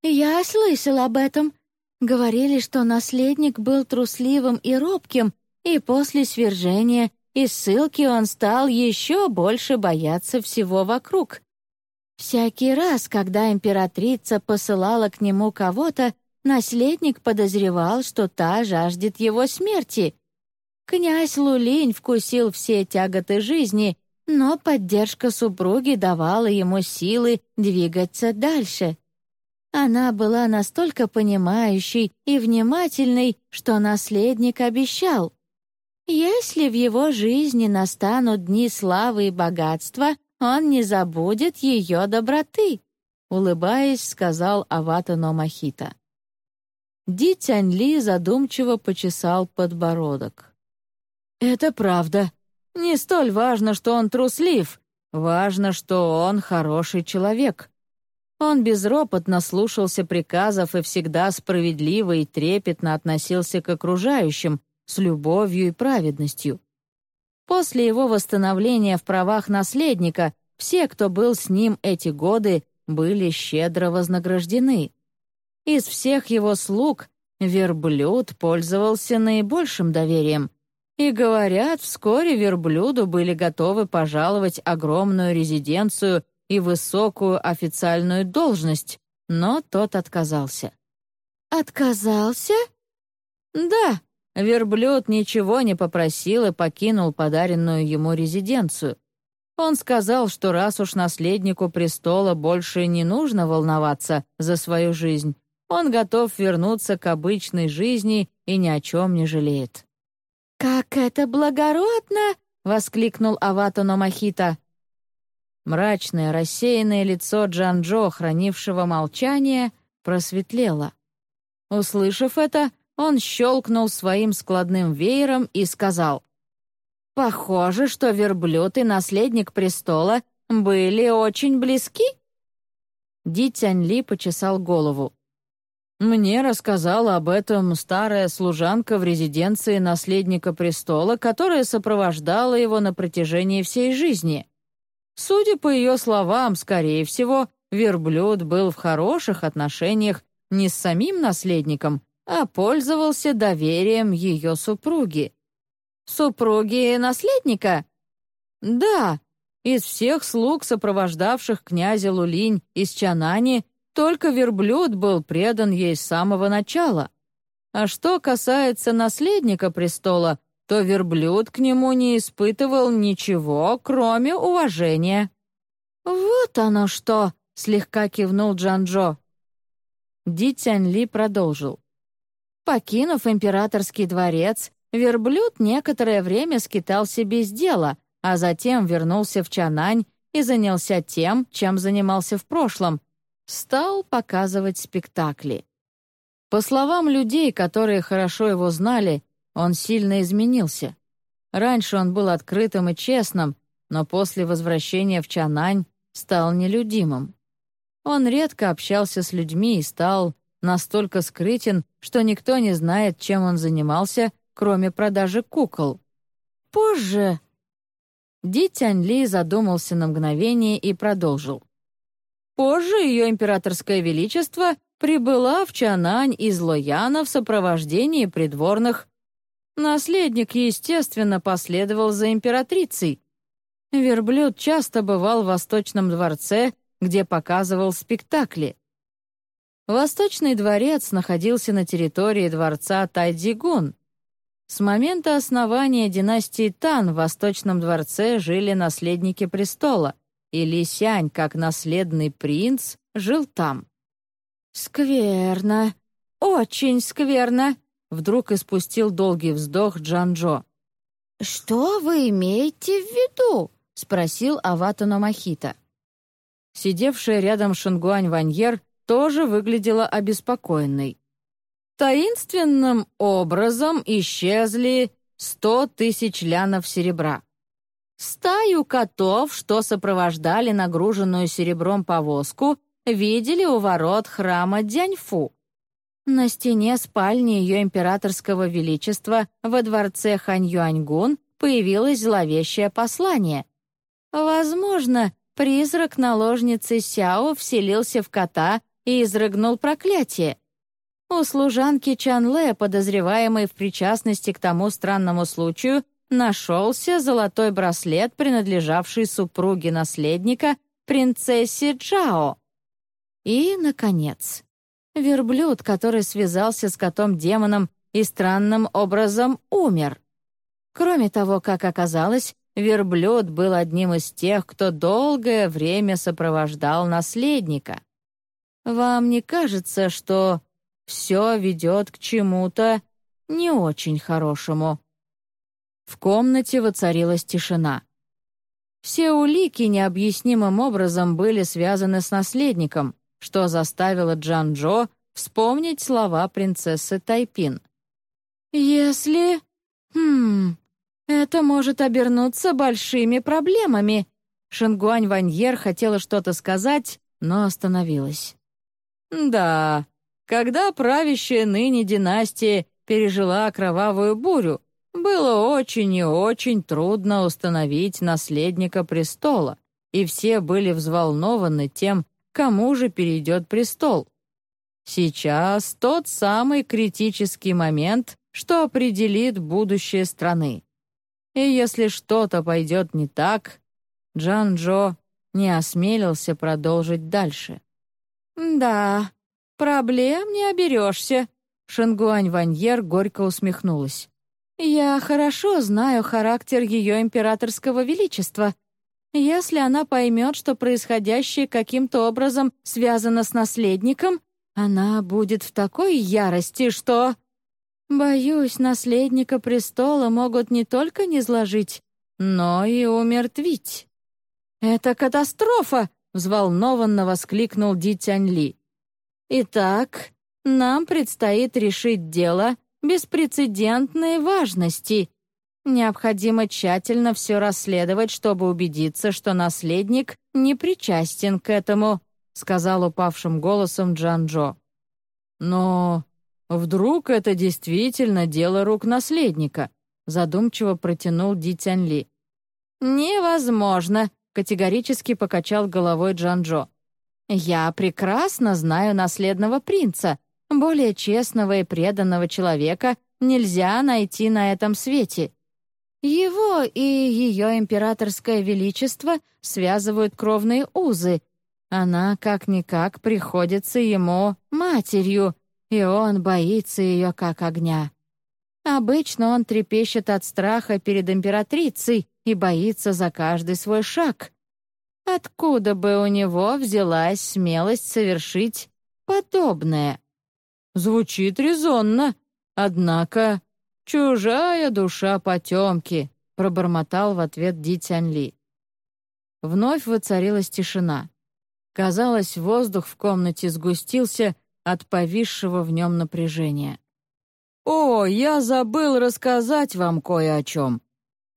«Я слышал об этом. Говорили, что наследник был трусливым и робким, и после свержения и ссылки он стал еще больше бояться всего вокруг. Всякий раз, когда императрица посылала к нему кого-то, наследник подозревал, что та жаждет его смерти. Князь Лулинь вкусил все тяготы жизни, но поддержка супруги давала ему силы двигаться дальше. Она была настолько понимающей и внимательной, что наследник обещал. Если в его жизни настанут дни славы и богатства, он не забудет ее доброты, улыбаясь, сказал Авата Номахита. Ди Тяньли задумчиво почесал подбородок. «Это правда. Не столь важно, что он труслив. Важно, что он хороший человек. Он безропотно слушался приказов и всегда справедливо и трепетно относился к окружающим, с любовью и праведностью. После его восстановления в правах наследника все, кто был с ним эти годы, были щедро вознаграждены. Из всех его слуг верблюд пользовался наибольшим доверием, и, говорят, вскоре верблюду были готовы пожаловать огромную резиденцию и высокую официальную должность, но тот отказался. «Отказался?» «Да, верблюд ничего не попросил и покинул подаренную ему резиденцию. Он сказал, что раз уж наследнику престола больше не нужно волноваться за свою жизнь, он готов вернуться к обычной жизни и ни о чем не жалеет. «Как это благородно!» — воскликнул Аватано Махита. Мрачное, рассеянное лицо Джанжо, хранившего молчание, просветлело. Услышав это, он щелкнул своим складным веером и сказал, Похоже, что верблюд и наследник престола были очень близки. Ди Тяньли почесал голову. Мне рассказала об этом старая служанка в резиденции наследника престола, которая сопровождала его на протяжении всей жизни. Судя по ее словам, скорее всего, верблюд был в хороших отношениях не с самим наследником, а пользовался доверием ее супруги. Супруги наследника? Да, из всех слуг, сопровождавших князя Лулинь из Чанани, только верблюд был предан ей с самого начала. А что касается наследника престола, то верблюд к нему не испытывал ничего, кроме уважения. «Вот оно что!» — слегка кивнул Джанжо. Ди Ли продолжил. Покинув императорский дворец, Верблюд некоторое время скитался без дела, а затем вернулся в Чанань и занялся тем, чем занимался в прошлом — стал показывать спектакли. По словам людей, которые хорошо его знали, он сильно изменился. Раньше он был открытым и честным, но после возвращения в Чанань стал нелюдимым. Он редко общался с людьми и стал настолько скрытен, что никто не знает, чем он занимался кроме продажи кукол. Позже... Ди Тяньли задумался на мгновение и продолжил. Позже ее императорское величество прибыла в Чанань из Лояна в сопровождении придворных. Наследник, естественно, последовал за императрицей. Верблюд часто бывал в Восточном дворце, где показывал спектакли. Восточный дворец находился на территории дворца Тайдзигун. С момента основания династии Тан в Восточном дворце жили наследники престола, и Ли Сянь, как наследный принц, жил там. «Скверно, очень скверно», — вдруг испустил долгий вздох Джанжо. «Что вы имеете в виду?» — спросил Аватано Махита. Сидевшая рядом Шангуань Ваньер тоже выглядела обеспокоенной таинственным образом исчезли сто тысяч лянов серебра. Стаю котов, что сопровождали нагруженную серебром повозку, видели у ворот храма Дяньфу. На стене спальни ее императорского величества во дворце Ханьюаньгун появилось зловещее послание. Возможно, призрак наложницы Сяо вселился в кота и изрыгнул проклятие. У служанки Чанле, подозреваемой в причастности к тому странному случаю, нашелся золотой браслет, принадлежавший супруге наследника, принцессе Джао. И, наконец, верблюд, который связался с котом-демоном и странным образом умер. Кроме того, как оказалось, верблюд был одним из тех, кто долгое время сопровождал наследника. Вам не кажется, что все ведет к чему-то не очень хорошему. В комнате воцарилась тишина. Все улики необъяснимым образом были связаны с наследником, что заставило Джан-Джо вспомнить слова принцессы Тайпин. «Если... Хм... Это может обернуться большими проблемами», Шангуань Ваньер хотела что-то сказать, но остановилась. «Да, когда правящая ныне династия пережила кровавую бурю, было очень и очень трудно установить наследника престола, и все были взволнованы тем, кому же перейдет престол. Сейчас тот самый критический момент, что определит будущее страны. И если что-то пойдет не так, Джан-Джо, не осмелился продолжить дальше. «Да, проблем не оберешься», — Шангуань Ваньер горько усмехнулась. «Я хорошо знаю характер ее императорского величества. Если она поймет, что происходящее каким-то образом связано с наследником, она будет в такой ярости, что...» «Боюсь, наследника престола могут не только не сложить, но и умертвить». «Это катастрофа!» — взволнованно воскликнул Ди Тяньли. «Итак, нам предстоит решить дело беспрецедентной важности. Необходимо тщательно все расследовать, чтобы убедиться, что наследник не причастен к этому», — сказал упавшим голосом Джан-Джо. «Но вдруг это действительно дело рук наследника?» — задумчиво протянул Ди Тяньли. «Невозможно», — категорически покачал головой Джанжо. «Я прекрасно знаю наследного принца. Более честного и преданного человека нельзя найти на этом свете. Его и ее императорское величество связывают кровные узы. Она как-никак приходится ему матерью, и он боится ее как огня. Обычно он трепещет от страха перед императрицей, и боится за каждый свой шаг. Откуда бы у него взялась смелость совершить подобное? Звучит резонно, однако чужая душа потемки, пробормотал в ответ Ди Тяньли. Вновь воцарилась тишина. Казалось, воздух в комнате сгустился от повисшего в нем напряжения. «О, я забыл рассказать вам кое о чем»,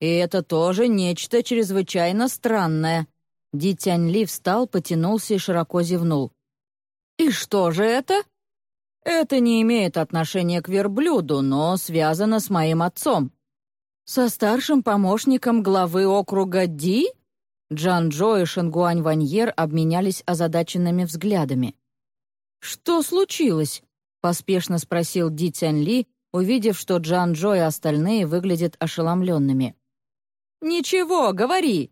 и это тоже нечто чрезвычайно странное. Ди Тянь Ли встал, потянулся и широко зевнул. «И что же это?» «Это не имеет отношения к верблюду, но связано с моим отцом». «Со старшим помощником главы округа Ди?» Джан Джо и Шангуань Ваньер обменялись озадаченными взглядами. «Что случилось?» — поспешно спросил Ди Цянь Ли, увидев, что Джан Джо и остальные выглядят ошеломленными. «Ничего, говори!»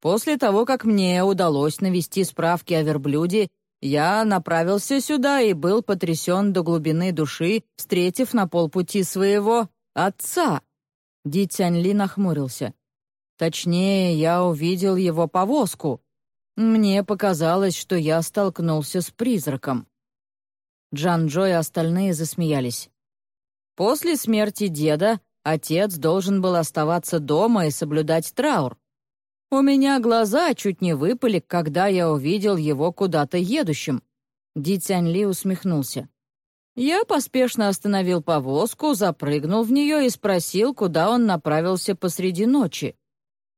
После того, как мне удалось навести справки о верблюде, я направился сюда и был потрясен до глубины души, встретив на полпути своего отца. Ди Цяньли нахмурился. Точнее, я увидел его повозку. Мне показалось, что я столкнулся с призраком. Джан Джо и остальные засмеялись. После смерти деда Отец должен был оставаться дома и соблюдать траур. У меня глаза чуть не выпали, когда я увидел его куда-то едущим. Ди Цянь Ли усмехнулся. Я поспешно остановил повозку, запрыгнул в нее и спросил, куда он направился посреди ночи.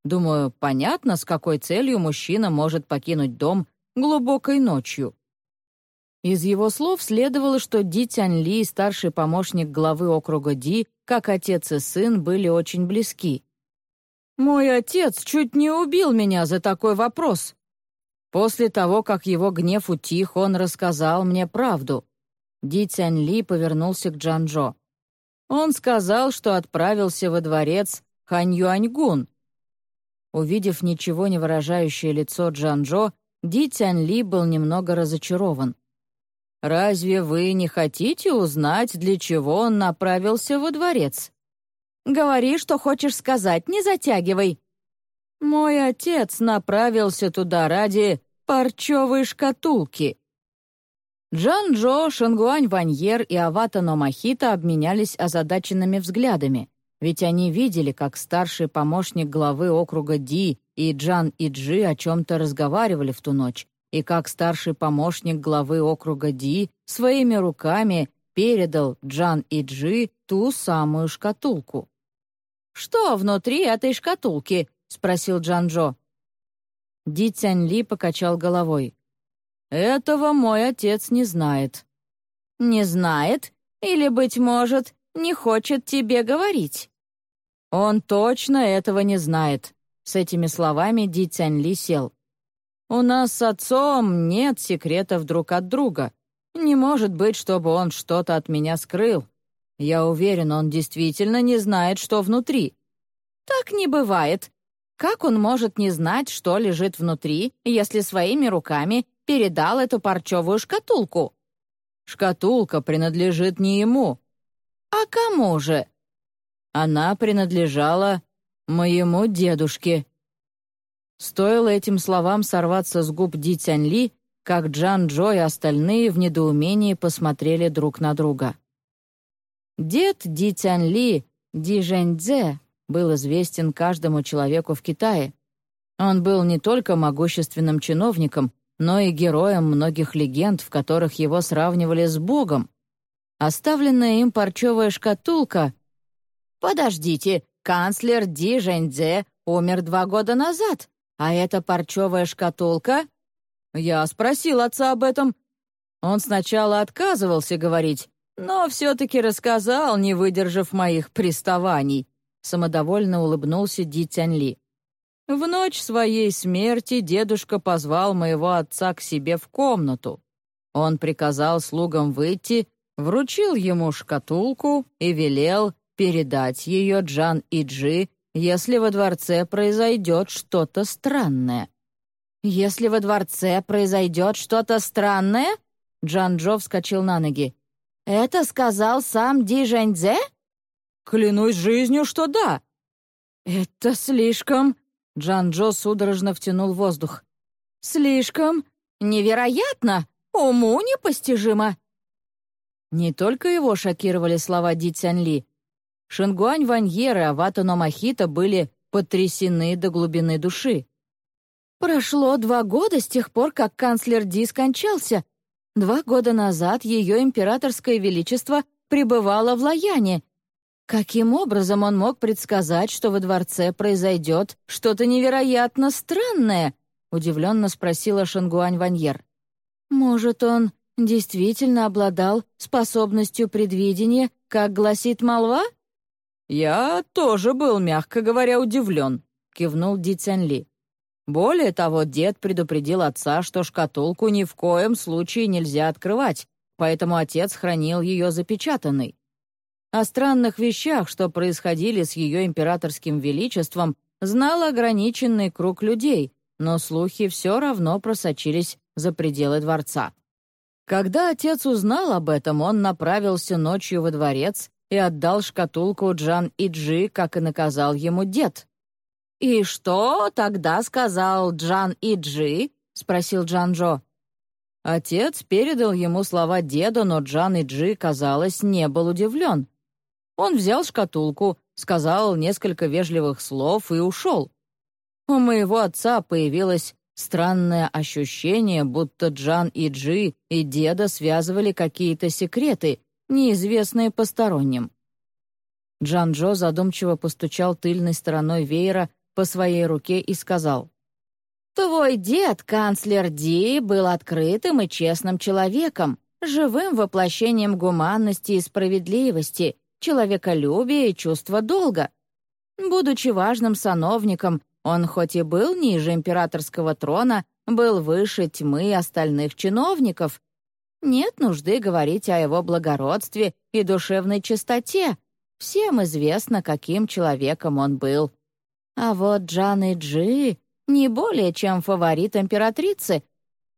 Думаю, понятно, с какой целью мужчина может покинуть дом глубокой ночью. Из его слов следовало, что Ди Тянь Ли, старший помощник главы округа Ди, как отец и сын, были очень близки. «Мой отец чуть не убил меня за такой вопрос. После того, как его гнев утих, он рассказал мне правду». Ди Тянь Ли повернулся к Джанжо. Он сказал, что отправился во дворец Хань Юаньгун. Увидев ничего не выражающее лицо Джанжо, Ди Тянь Ли был немного разочарован. Разве вы не хотите узнать, для чего он направился во дворец? Говори, что хочешь сказать, не затягивай. Мой отец направился туда ради парчевой шкатулки. Джан-Джо, Шангуань Ваньер и Авата Номахита обменялись озадаченными взглядами, ведь они видели, как старший помощник главы округа Ди и Джан Иджи о чем-то разговаривали в ту ночь, и как старший помощник главы округа Ди своими руками передал Джан и Джи ту самую шкатулку. «Что внутри этой шкатулки?» — спросил Джан-Джо. Ди Цянь Ли покачал головой. «Этого мой отец не знает». «Не знает? Или, быть может, не хочет тебе говорить?» «Он точно этого не знает». С этими словами Ди Цянь Ли сел. У нас с отцом нет секретов друг от друга. Не может быть, чтобы он что-то от меня скрыл. Я уверен, он действительно не знает, что внутри. Так не бывает. Как он может не знать, что лежит внутри, если своими руками передал эту парчевую шкатулку? Шкатулка принадлежит не ему. А кому же? Она принадлежала моему дедушке. Стоило этим словам сорваться с губ Ди Тянь как Джан Джо и остальные в недоумении посмотрели друг на друга. Дед Ди Тянь Ли, Ди Жэньцзе, был известен каждому человеку в Китае. Он был не только могущественным чиновником, но и героем многих легенд, в которых его сравнивали с Богом. Оставленная им парчевая шкатулка... «Подождите, канцлер Ди Жэньцзе умер два года назад, а эта парчевая шкатулка...» Я спросил отца об этом. Он сначала отказывался говорить, но все-таки рассказал, не выдержав моих приставаний. Самодовольно улыбнулся Ди Тяньли. В ночь своей смерти дедушка позвал моего отца к себе в комнату. Он приказал слугам выйти, вручил ему шкатулку и велел передать ее Джан Иджи, если во дворце произойдет что-то странное. «Если во дворце произойдет что-то странное?» Джан Джо вскочил на ноги. «Это сказал сам Ди Жэньцзе?» «Клянусь жизнью, что да!» «Это слишком...» Джан Джо судорожно втянул воздух. «Слишком... невероятно! Уму непостижимо!» Не только его шокировали слова Ди Цянли. Шингуань Ваньер и Аватано Махита были потрясены до глубины души. Прошло два года с тех пор, как канцлер Ди скончался. Два года назад ее императорское величество пребывало в Лаяне. Каким образом он мог предсказать, что во дворце произойдет что-то невероятно странное? Удивленно спросила Шангуань Ваньер. Может, он действительно обладал способностью предвидения, как гласит молва? «Я тоже был, мягко говоря, удивлен», — кивнул Ди Цянли. Более того, дед предупредил отца, что шкатулку ни в коем случае нельзя открывать, поэтому отец хранил ее запечатанной. О странных вещах, что происходили с ее императорским величеством, знал ограниченный круг людей, но слухи все равно просочились за пределы дворца. Когда отец узнал об этом, он направился ночью во дворец и отдал шкатулку Джан Иджи, как и наказал ему дед. «И что тогда сказал Джан Иджи?» — спросил Джан-Джо. Отец передал ему слова деда, но Джан Иджи, казалось, не был удивлен. Он взял шкатулку, сказал несколько вежливых слов и ушел. У моего отца появилось странное ощущение, будто Джан Иджи и деда связывали какие-то секреты, неизвестные посторонним. Джан-Джо задумчиво постучал тыльной стороной веера по своей руке и сказал, «Твой дед, канцлер Ди, был открытым и честным человеком, живым воплощением гуманности и справедливости, человеколюбия и чувства долга. Будучи важным сановником, он хоть и был ниже императорского трона, был выше тьмы остальных чиновников. Нет нужды говорить о его благородстве и душевной чистоте. Всем известно, каким человеком он был. А вот Джан и Джи не более чем фаворит императрицы.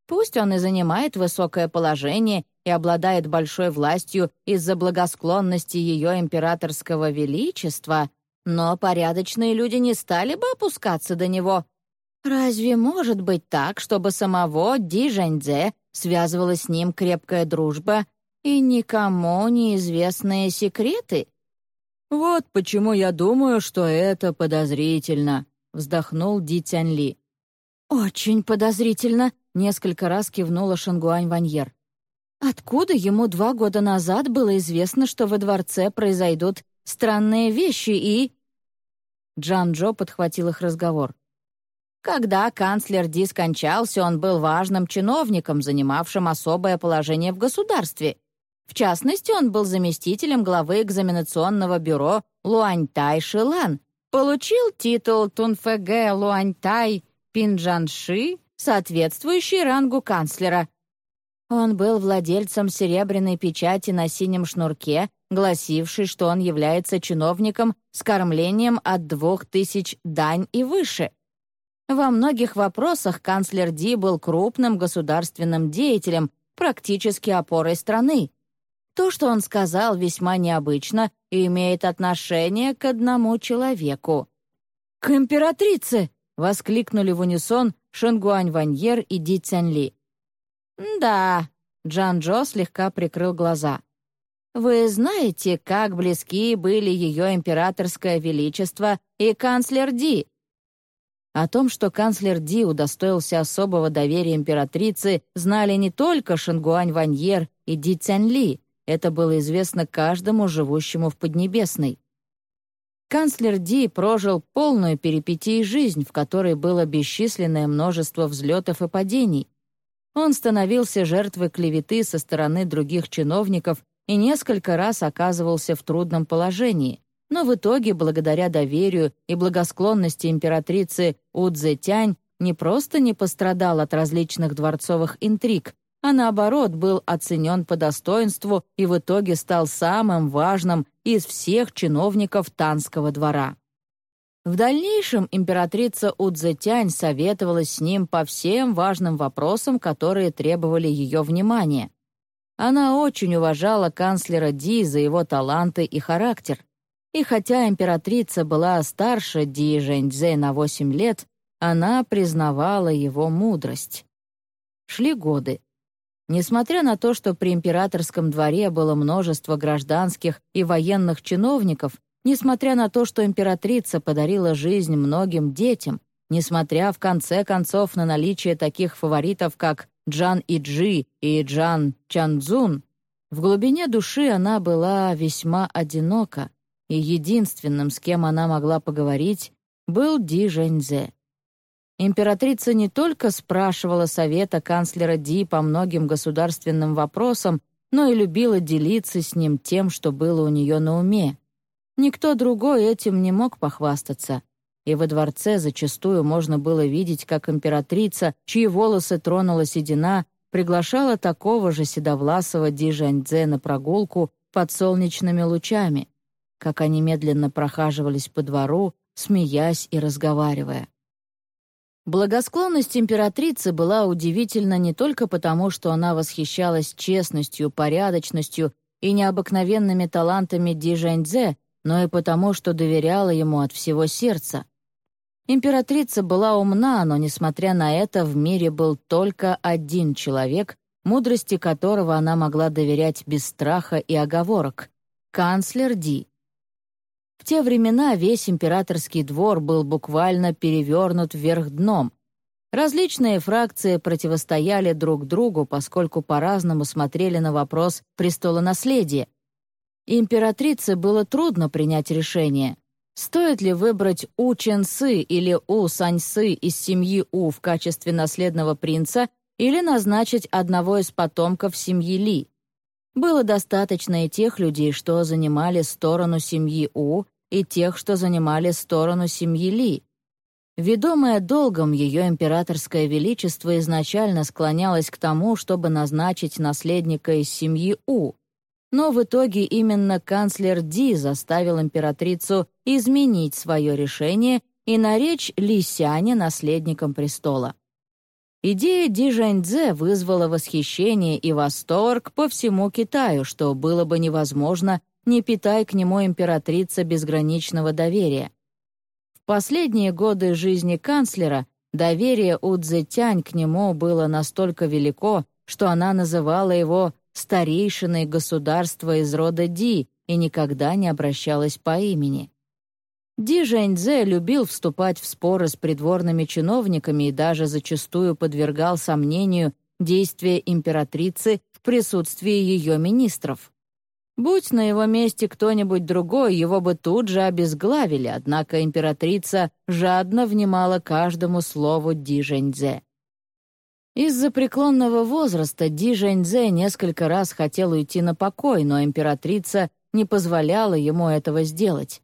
Пусть он и занимает высокое положение и обладает большой властью из-за благосклонности ее императорского величества, но порядочные люди не стали бы опускаться до него. Разве может быть так, чтобы самого Ди Жэньцзе связывала с ним крепкая дружба и никому неизвестные секреты? «Вот почему я думаю, что это подозрительно», — вздохнул Ди Тяньли. «Очень подозрительно», — несколько раз кивнула Шангуань Ваньер. «Откуда ему два года назад было известно, что во дворце произойдут странные вещи и...» Джан Джо подхватил их разговор. Когда канцлер Ди скончался, он был важным чиновником, занимавшим особое положение в государстве. В частности, он был заместителем главы экзаменационного бюро Луаньтай Шилан, получил титул Тунфэгэ Луаньтай Пинджанши, соответствующий рангу канцлера. Он был владельцем серебряной печати на синем шнурке гласивший, что он является чиновником с кормлением от двух тысяч дань и выше. Во многих вопросах канцлер Ди был крупным государственным деятелем, практически опорой страны. То, что он сказал, весьма необычно и имеет отношение к одному человеку. «К императрице!» — воскликнули в унисон Шенгуань Ваньер и Ди Цянли. «Да», — Джан Джо слегка прикрыл глаза. «Вы знаете, как близки были ее императорское величество и канцлер Ди?» О том, что канцлер Ди удостоился особого доверия императрицы, знали не только Шангуань Ваньер и Ди Цянли, это было известно каждому живущему в Поднебесной. Канцлер Ди прожил полную перипетий жизнь, в которой было бесчисленное множество взлетов и падений. Он становился жертвой клеветы со стороны других чиновников и несколько раз оказывался в трудном положении, но в итоге, благодаря доверию и благосклонности императрицы Удзе-Тянь, не просто не пострадал от различных дворцовых интриг, а наоборот был оценен по достоинству и в итоге стал самым важным из всех чиновников Танского двора. В дальнейшем императрица Удзетянь советовалась с ним по всем важным вопросам, которые требовали ее внимания. Она очень уважала канцлера Ди за его таланты и характер. И хотя императрица была старше Ди Жэньцзэ на 8 лет, она признавала его мудрость. Шли годы. Несмотря на то, что при императорском дворе было множество гражданских и военных чиновников, несмотря на то, что императрица подарила жизнь многим детям, несмотря в конце концов на наличие таких фаворитов, как Джан Иджи и Джан Чанцзун, в глубине души она была весьма одинока, и единственным, с кем она могла поговорить, был Ди Жэньзе. Императрица не только спрашивала совета канцлера Ди по многим государственным вопросам, но и любила делиться с ним тем, что было у нее на уме. Никто другой этим не мог похвастаться. И во дворце зачастую можно было видеть, как императрица, чьи волосы тронула седина, приглашала такого же седовласого Ди Жаньцзе на прогулку под солнечными лучами, как они медленно прохаживались по двору, смеясь и разговаривая. Благосклонность императрицы была удивительна не только потому, что она восхищалась честностью, порядочностью и необыкновенными талантами Ди Жэньцзе, но и потому, что доверяла ему от всего сердца. Императрица была умна, но, несмотря на это, в мире был только один человек, мудрости которого она могла доверять без страха и оговорок — канцлер Ди. В те времена весь императорский двор был буквально перевернут вверх дном. Различные фракции противостояли друг другу, поскольку по-разному смотрели на вопрос престола наследия. Императрице было трудно принять решение. Стоит ли выбрать У Чен Сы или У Сань Сы из семьи У в качестве наследного принца или назначить одного из потомков семьи Ли? Было достаточно и тех людей, что занимали сторону семьи У, и тех, что занимали сторону семьи Ли. Ведомая долгом, ее императорское величество изначально склонялось к тому, чтобы назначить наследника из семьи У. Но в итоге именно канцлер Ди заставил императрицу изменить свое решение и наречь Ли Сяня наследником престола. Идея Ди Жэньцзе вызвала восхищение и восторг по всему Китаю, что было бы невозможно, не питая к нему императрица безграничного доверия. В последние годы жизни канцлера доверие У Цзэтянь к нему было настолько велико, что она называла его «старейшиной государства из рода Ди» и никогда не обращалась по имени. Ди Жэньцзе любил вступать в споры с придворными чиновниками и даже зачастую подвергал сомнению действия императрицы в присутствии ее министров. Будь на его месте кто-нибудь другой, его бы тут же обезглавили, однако императрица жадно внимала каждому слову Ди Жэньцзе. Из-за преклонного возраста Ди Жэньцзе несколько раз хотел уйти на покой, но императрица не позволяла ему этого сделать.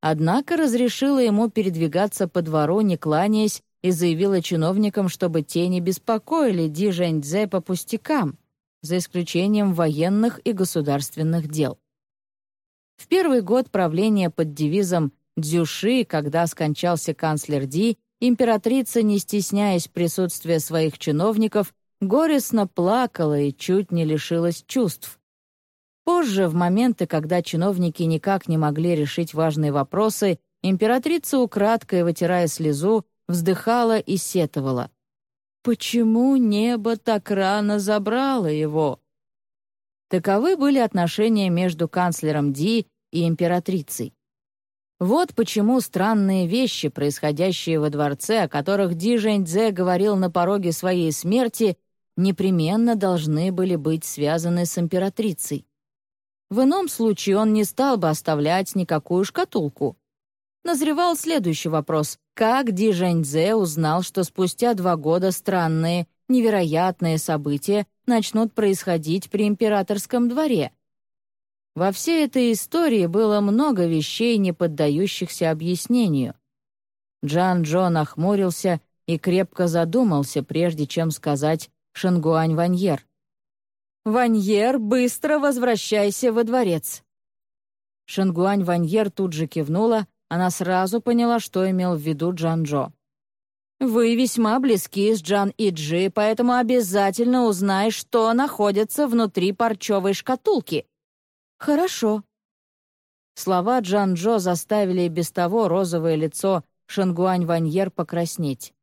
Однако разрешила ему передвигаться по двору, не кланяясь, и заявила чиновникам, чтобы те не беспокоили Ди Жэньцзе по пустякам, за исключением военных и государственных дел. В первый год правления под девизом «Дзюши», когда скончался канцлер Ди, императрица, не стесняясь присутствия своих чиновников, горестно плакала и чуть не лишилась чувств. Позже, в моменты, когда чиновники никак не могли решить важные вопросы, императрица, украдкой вытирая слезу, вздыхала и сетовала. «Почему небо так рано забрало его?» Таковы были отношения между канцлером Ди и императрицей. Вот почему странные вещи, происходящие во дворце, о которых Ди Жэньцзе говорил на пороге своей смерти, непременно должны были быть связаны с императрицей. В ином случае он не стал бы оставлять никакую шкатулку. Назревал следующий вопрос. Как Ди Жэньцзе узнал, что спустя два года странные, невероятные события начнут происходить при императорском дворе. Во всей этой истории было много вещей, не поддающихся объяснению. Джан Джо нахмурился и крепко задумался, прежде чем сказать Шангуань Ваньер. «Ваньер, быстро возвращайся во дворец!» Шангуань Ваньер тут же кивнула, она сразу поняла, что имел в виду Джан Джо. Вы весьма близки с Джан Иджи, поэтому обязательно узнай, что находится внутри парчевой шкатулки. Хорошо. Слова Джан Джо заставили без того розовое лицо Шангуань Ваньер покраснеть.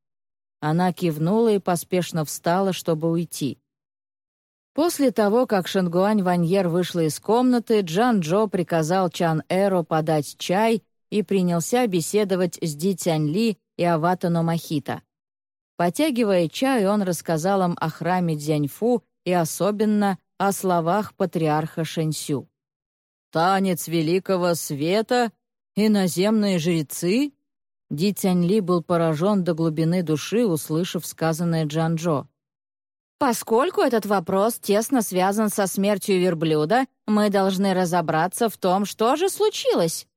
Она кивнула и поспешно встала, чтобы уйти. После того, как Шангуань Ваньер вышла из комнаты, Джан Джо приказал Чан Эро подать чай и принялся беседовать с Ди Тянь Ли и Аватано Махита. Потягивая чай, он рассказал им о храме Дзяньфу и особенно о словах патриарха Шэньсю. «Танец великого света? Иноземные жрецы?» Ди Тяньли был поражен до глубины души, услышав сказанное Джанжо. «Поскольку этот вопрос тесно связан со смертью верблюда, мы должны разобраться в том, что же случилось».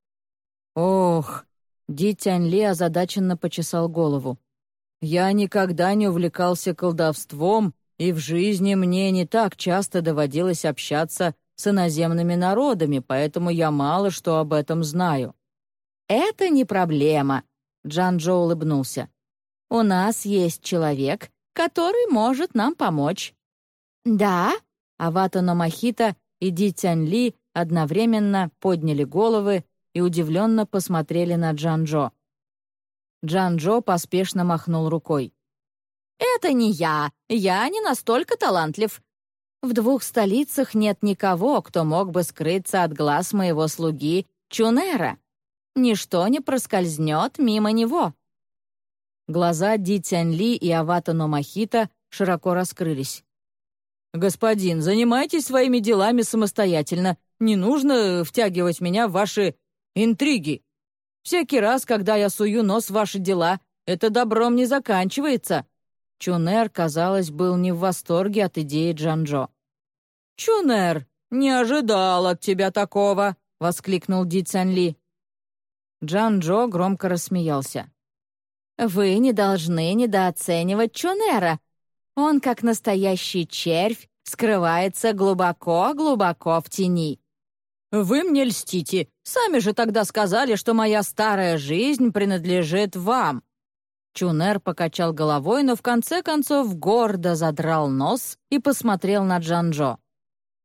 «Ох, Ди Тяньли озадаченно почесал голову. «Я никогда не увлекался колдовством, и в жизни мне не так часто доводилось общаться с иноземными народами, поэтому я мало что об этом знаю». «Это не проблема», — Джан Джо улыбнулся. «У нас есть человек, который может нам помочь». «Да?» — Авата Номахита и Ди Тяньли одновременно подняли головы и удивленно посмотрели на Джан-Джо. Джан-Джо поспешно махнул рукой. «Это не я. Я не настолько талантлив. В двух столицах нет никого, кто мог бы скрыться от глаз моего слуги Чунера. Ничто не проскользнет мимо него». Глаза Ди Тяньли и Авата Номахита широко раскрылись. «Господин, занимайтесь своими делами самостоятельно. Не нужно втягивать меня в ваши Интриги. Всякий раз, когда я сую нос в ваши дела, это добром не заканчивается». Чунер, казалось, был не в восторге от идеи Джанжо. «Чунер, не ожидал от тебя такого!» — воскликнул Ди Цянли. Джанжо громко рассмеялся. «Вы не должны недооценивать Чунера. Он, как настоящий червь, скрывается глубоко-глубоко в тени. «Вы мне льстите. Сами же тогда сказали, что моя старая жизнь принадлежит вам». Чунер покачал головой, но в конце концов гордо задрал нос и посмотрел на Джанжо.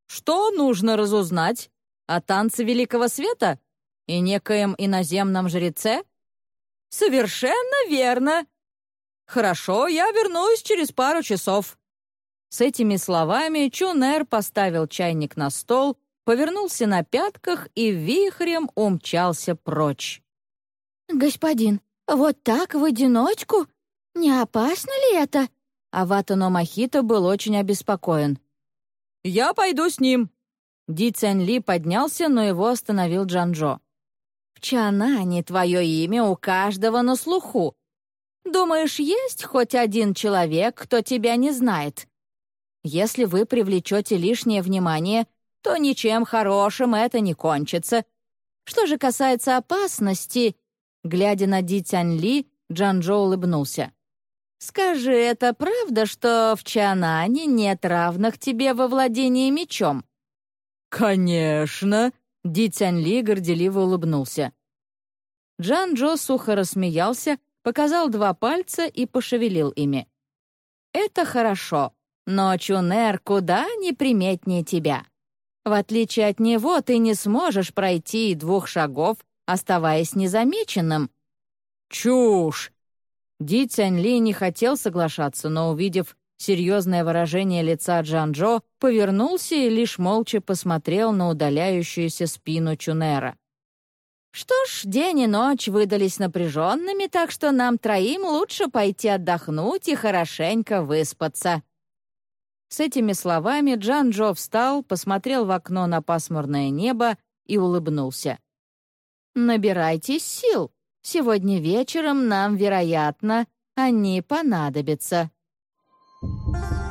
«Что нужно разузнать? О танце Великого Света? И некоем иноземном жреце?» «Совершенно верно!» «Хорошо, я вернусь через пару часов». С этими словами Чунер поставил чайник на стол повернулся на пятках и вихрем умчался прочь. «Господин, вот так в одиночку? Не опасно ли это?» Аватано Махито был очень обеспокоен. «Я пойду с ним». Ди Цянь Ли поднялся, но его остановил Джанжо. «В Чанане твое имя у каждого на слуху. Думаешь, есть хоть один человек, кто тебя не знает? Если вы привлечете лишнее внимание, то ничем хорошим это не кончится. Что же касается опасности, глядя на Ди Тянь Ли, Джанжо улыбнулся. «Скажи, это правда, что в Чанане нет равных тебе во владении мечом?» «Конечно!» Ди Цянь горделиво улыбнулся. Джан Джо сухо рассмеялся, показал два пальца и пошевелил ими. «Это хорошо, но Чунер куда неприметнее тебя. В отличие от него, ты не сможешь пройти двух шагов, оставаясь незамеченным». «Чушь!» Ди Цянь не хотел соглашаться, но, увидев серьезное выражение лица Джанжо, повернулся и лишь молча посмотрел на удаляющуюся спину Чунера. «Что ж, день и ночь выдались напряженными, так что нам троим лучше пойти отдохнуть и хорошенько выспаться». С этими словами Джан-Джо встал, посмотрел в окно на пасмурное небо и улыбнулся. «Набирайтесь сил. Сегодня вечером нам, вероятно, они понадобятся». thank you